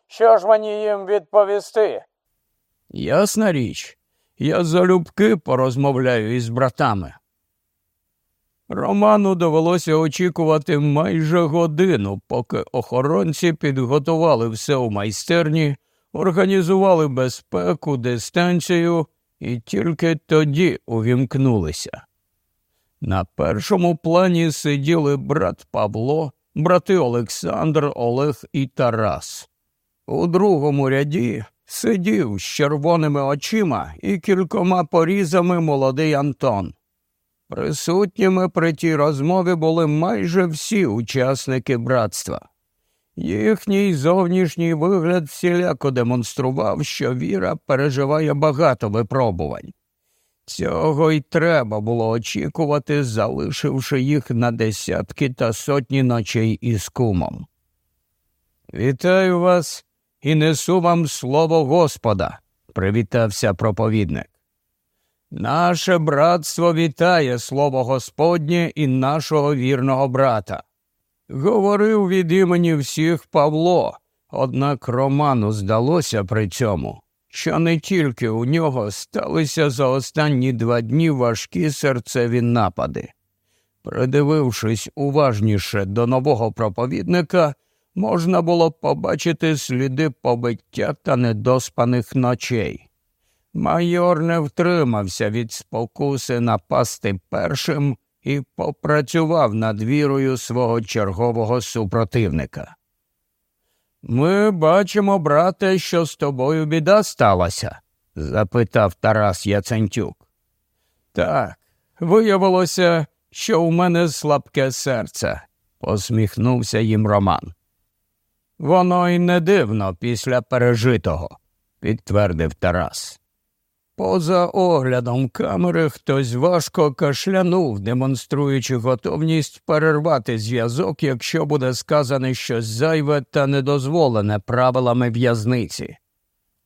Що ж мені їм відповісти? Ясна річ, я залюбки порозмовляю із братами. Роману довелося очікувати майже годину, поки охоронці підготували все у майстерні, організували безпеку, дистанцію і тільки тоді увімкнулися. На першому плані сиділи брат Павло, брати Олександр, Олег і Тарас. У другому ряді сидів з червоними очима і кількома порізами молодий Антон. Присутніми при тій розмові були майже всі учасники братства. Їхній зовнішній вигляд всіляко демонстрував, що віра переживає багато випробувань. Цього й треба було очікувати, залишивши їх на десятки та сотні ночей із кумом. Вітаю вас і несу вам слово Господа, привітався проповідник. Наше братство вітає слово Господнє і нашого вірного брата. Говорив від імені всіх Павло, однак Роману здалося при цьому, що не тільки у нього сталися за останні два дні важкі серцеві напади. Придивившись уважніше до нового проповідника, можна було побачити сліди побиття та недоспаних ночей. Майор не втримався від спокуси напасти першим і попрацював над вірою свого чергового супротивника. Ми бачимо, брате, що з тобою біда сталася? запитав Тарас Яцентюк. Так, виявилося, що у мене слабке серце, посміхнувся їм Роман. Воно й не дивно після пережитого, підтвердив Тарас. Поза оглядом камери хтось важко кашлянув, демонструючи готовність перервати зв'язок, якщо буде сказане щось зайве та недозволене правилами в'язниці.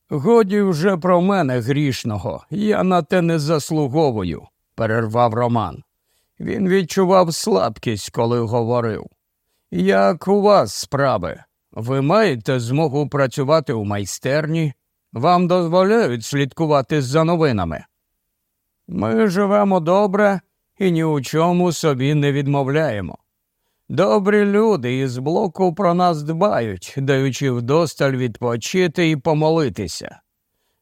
Годі вже про мене грішного, я на те не заслуговую, перервав Роман. Він відчував слабкість, коли говорив. Як у вас справи? Ви маєте змогу працювати у майстерні, вам дозволяють слідкувати за новинами. Ми живемо добре і ні у чому собі не відмовляємо. Добрі люди із блоку про нас дбають, даючи вдосталь відпочити і помолитися.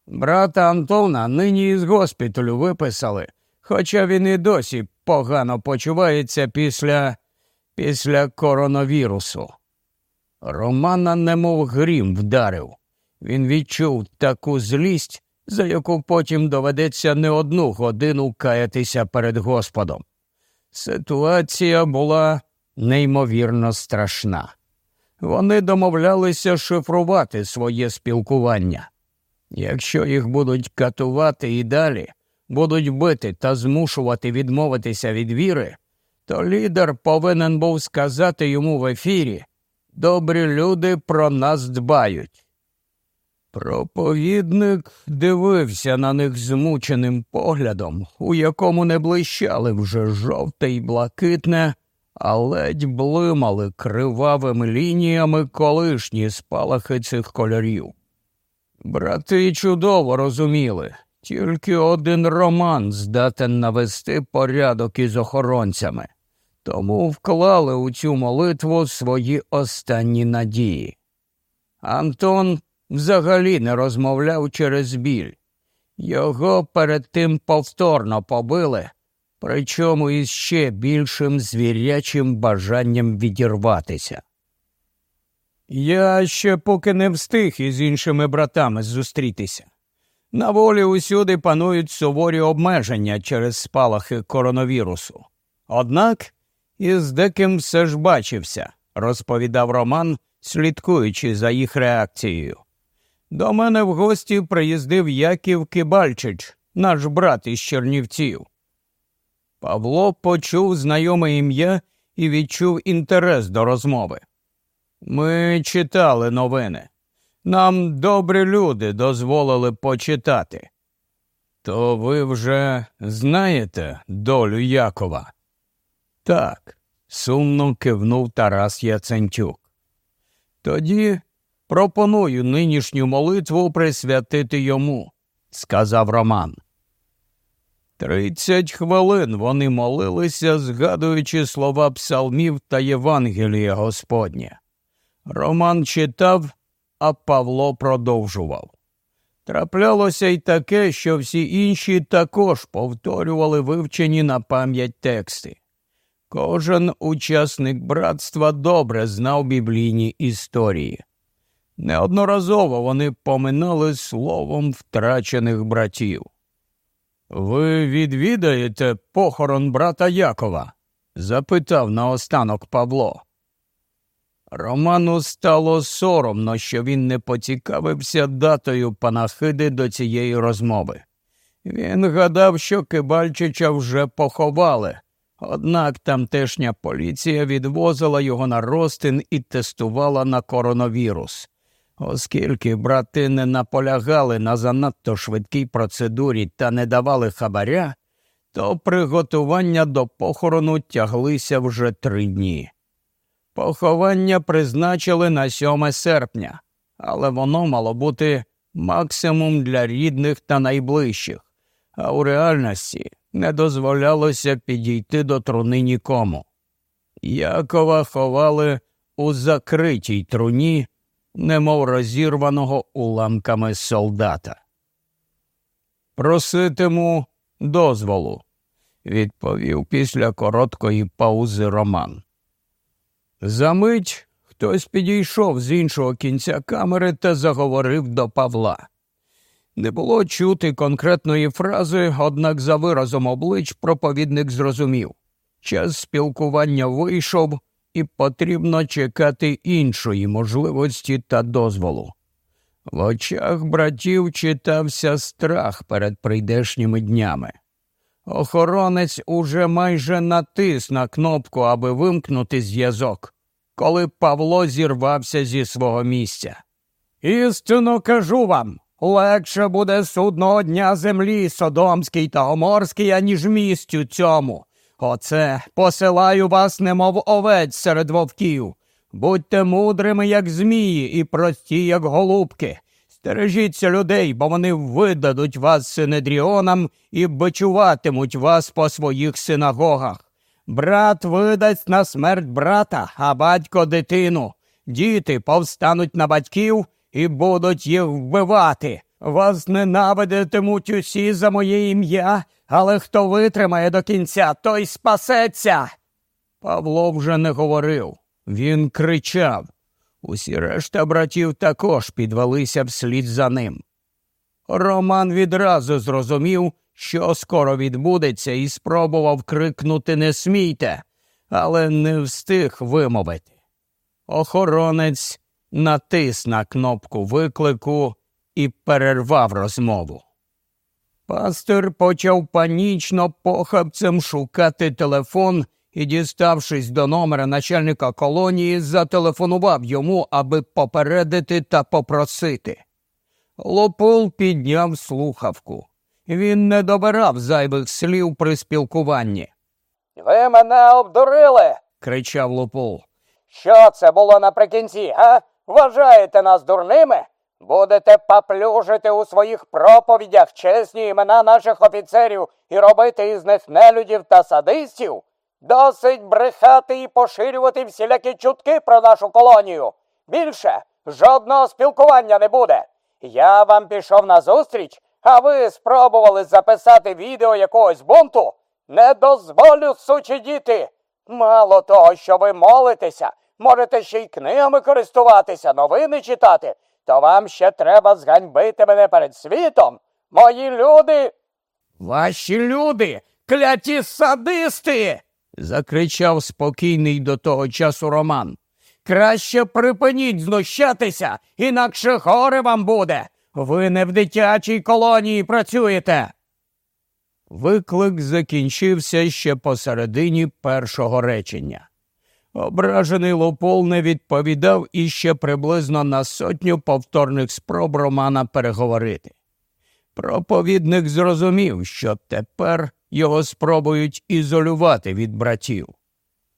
Брата Антона нині із госпіталю виписали, хоча він і досі погано почувається після після коронавірусу. Романа немов грім вдарив. Він відчув таку злість, за яку потім доведеться не одну годину каятися перед Господом. Ситуація була неймовірно страшна. Вони домовлялися шифрувати своє спілкування. Якщо їх будуть катувати і далі, будуть бити та змушувати відмовитися від віри, то лідер повинен був сказати йому в ефірі Добрі люди про нас дбають. Проповідник дивився на них змученим поглядом, у якому не блищали вже жовте й блакитне, а ледь блимали кривавими лініями колишні спалахи цих кольорів. Брати чудово розуміли, тільки один роман здатен навести порядок із охоронцями, тому вклали у цю молитву свої останні надії. Антон взагалі не розмовляв через біль. Його перед тим повторно побили, причому із ще більшим звірячим бажанням відірватися. Я ще поки не встиг із іншими братами зустрітися. На волі усюди панують суворі обмеження через спалахи коронавірусу. Однак із деким все ж бачився, розповідав Роман, слідкуючи за їх реакцією. До мене в гості приїздив Яків Кибальчич, наш брат із Чернівців. Павло почув знайоме ім'я і відчув інтерес до розмови. Ми читали новини. Нам добрі люди дозволили почитати. То ви вже знаєте долю Якова? Так, сумно кивнув Тарас Яцентюк. Тоді пропоную нинішню молитву присвятити йому, сказав Роман. Тридцять хвилин вони молилися, згадуючи слова псалмів та Євангелія Господня. Роман читав, а Павло продовжував. Траплялося й таке, що всі інші також повторювали вивчені на пам'ять тексти. Кожен учасник братства добре знав біблійні історії. Неодноразово вони поминали словом втрачених братів. Ви відвідаєте похорон брата Якова? запитав наостанок Павло. Роману стало соромно, що він не поцікавився датою панахиди до цієї розмови. Він гадав, що Кибальчича вже поховали, однак тамтешня поліція відвозила його на розтин і тестувала на коронавірус. Оскільки брати не наполягали на занадто швидкій процедурі та не давали хабаря, то приготування до похорону тяглися вже три дні. Поховання призначили на 7 серпня, але воно мало бути максимум для рідних та найближчих, а у реальності не дозволялося підійти до труни нікому. Якова ховали у закритій труні, немов розірваного уламками солдата. Проситиму дозволу, відповів після короткої паузи Роман. Замить хтось підійшов з іншого кінця камери та заговорив до Павла. Не було чути конкретної фрази, однак за виразом облич проповідник зрозумів час спілкування вийшов, і потрібно чекати іншої можливості та дозволу. В очах братів читався страх перед прийдешніми днями. Охоронець уже майже натис на кнопку, аби вимкнути зв'язок, коли Павло зірвався зі свого місця. Істинно кажу вам, легше буде судного дня землі Содомській та Гоморській, аніж місцю цьому. Оце посилаю вас, немов овець серед вовків. Будьте мудрими, як змії, і прості, як голубки. Стережіться людей, бо вони видадуть вас синедріонам і бичуватимуть вас по своїх синагогах. Брат видасть на смерть брата, а батько дитину. Діти повстануть на батьків і будуть їх вбивати. Вас ненавидитимуть усі за моє ім'я, але хто витримає до кінця, той спасеться. Павло вже не говорив, він кричав. Усі решта братів також підвелися вслід за ним. Роман відразу зрозумів, що скоро відбудеться, і спробував крикнути Не смійте, але не встиг вимовити. Охоронець натис на кнопку виклику і перервав розмову. Пастир почав панічно похабцем шукати телефон і, діставшись до номера начальника колонії, зателефонував йому, аби попередити та попросити. Лопул підняв слухавку. Він не добирав зайвих слів при спілкуванні. Ви мене обдурили. кричав Лопул. Що це було наприкінці, га? Вважаєте нас дурними? Будете поплюжити у своїх проповідях чесні імена наших офіцерів і робити із них нелюдів та садистів? Досить брехати і поширювати всілякі чутки про нашу колонію. Більше жодного спілкування не буде. Я вам пішов на зустріч, а ви спробували записати відео якогось бунту? Не дозволю, сучі діти. Мало того, що ви молитеся, можете ще й книгами користуватися, новини читати, то вам ще треба зганьбити мене перед світом. Мої люди. Ваші люди, кляті садисти. закричав спокійний до того часу Роман. Краще припиніть знущатися, інакше горе вам буде. Ви не в дитячій колонії працюєте. Виклик закінчився ще посередині першого речення. Ображений Лопол не відповідав іще приблизно на сотню повторних спроб Романа переговорити. Проповідник зрозумів, що тепер його спробують ізолювати від братів.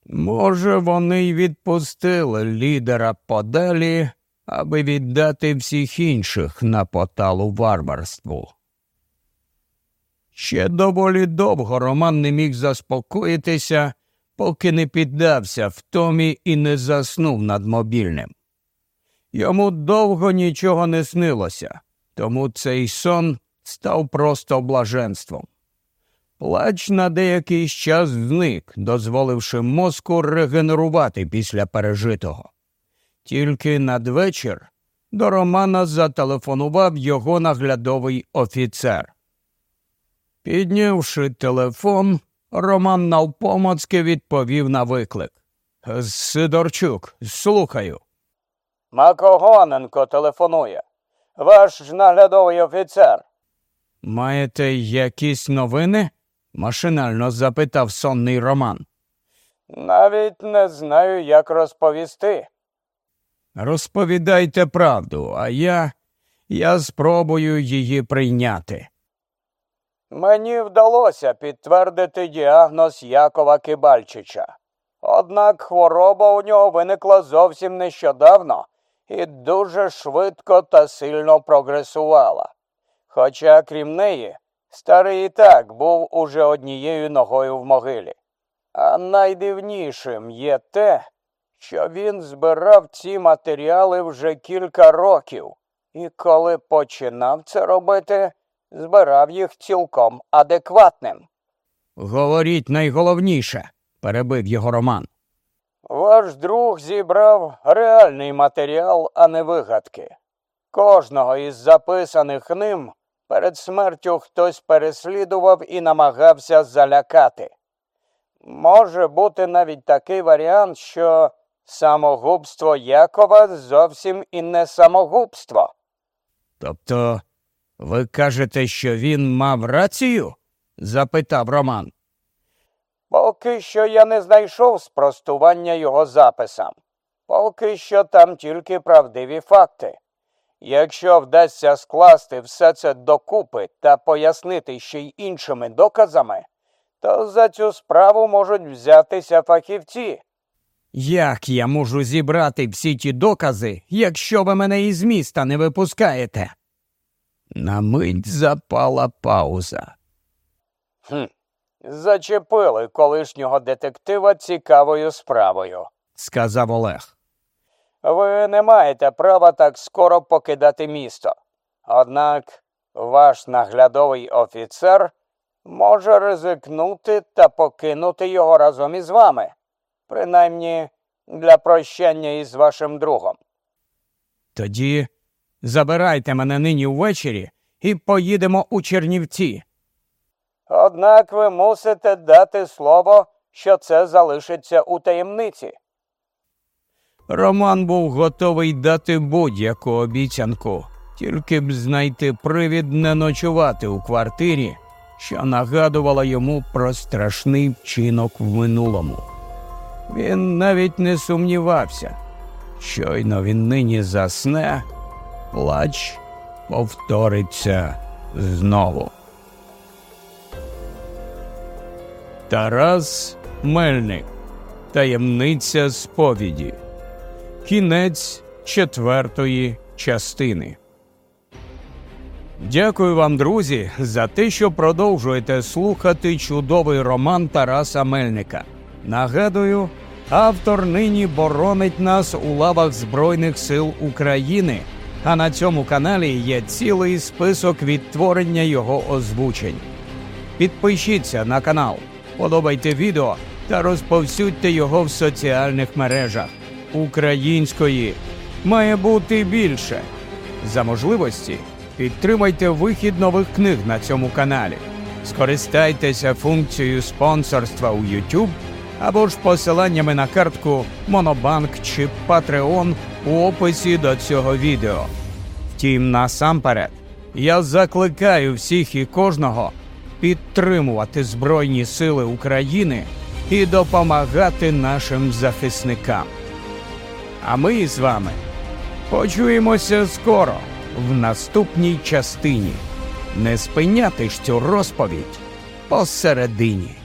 Може, вони й відпустили лідера подалі, аби віддати всіх інших на поталу варварству. Ще доволі довго Роман не міг заспокоїтися, поки не піддався втомі і не заснув над мобільним. Йому довго нічого не снилося, тому цей сон став просто блаженством. Плач на деякий час зник, дозволивши мозку регенерувати після пережитого. Тільки надвечір до Романа зателефонував його наглядовий офіцер. Піднявши телефон, Роман навпомацьки відповів на виклик. Сидорчук, слухаю. Макогоненко телефонує. Ваш ж наглядовий офіцер. Маєте якісь новини? машинально запитав сонний Роман. Навіть не знаю, як розповісти. Розповідайте правду, а я. я спробую її прийняти. Мені вдалося підтвердити діагноз Якова Кибальчича. Однак хвороба у нього виникла зовсім нещодавно і дуже швидко та сильно прогресувала. Хоча, крім неї, старий і так був уже однією ногою в могилі. А найдивнішим є те, що він збирав ці матеріали вже кілька років, і коли починав це робити, збирав їх цілком адекватним. Говоріть найголовніше, перебив його Роман. Ваш друг зібрав реальний матеріал, а не вигадки. Кожного із записаних ним перед смертю хтось переслідував і намагався залякати. Може бути навіть такий варіант, що самогубство Якова зовсім і не самогубство. Тобто, ви кажете, що він мав рацію? запитав Роман. Поки що я не знайшов спростування його записам. Поки що там тільки правдиві факти. Якщо вдасться скласти все це докупи та пояснити ще й іншими доказами, то за цю справу можуть взятися фахівці. Як я можу зібрати всі ті докази, якщо ви мене із міста не випускаєте? На мить запала пауза. Хм, Зачепили колишнього детектива цікавою справою, сказав Олег. Ви не маєте права так скоро покидати місто. Однак ваш наглядовий офіцер може ризикнути та покинути його разом із вами, принаймні для прощання із вашим другом. Тоді забирайте мене нині ввечері і поїдемо у Чернівці. Однак ви мусите дати слово, що це залишиться у таємниці. Роман був готовий дати будь-яку обіцянку, тільки б знайти привід не ночувати у квартирі, що нагадувала йому про страшний вчинок в минулому. Він навіть не сумнівався. Щойно він нині засне, плач повториться знову. Тарас Мельник. Таємниця сповіді. Кінець четвертої частини. Дякую вам, друзі, за те, що продовжуєте слухати чудовий роман Тараса Мельника. Нагадую, автор нині боронить нас у лавах Збройних сил України, а на цьому каналі є цілий список відтворення його озвучень. Підпишіться на канал, подобайте відео та розповсюдьте його в соціальних мережах. Української має бути більше. За можливості підтримайте вихід нових книг на цьому каналі. Скористайтеся функцією спонсорства у YouTube або ж посиланнями на картку Монобанк чи Patreon у описі до цього відео. Втім, насамперед, я закликаю всіх і кожного підтримувати Збройні Сили України і допомагати нашим захисникам. А ми з вами почуємося скоро в наступній частині. Не спиняти ж цю розповідь посередині.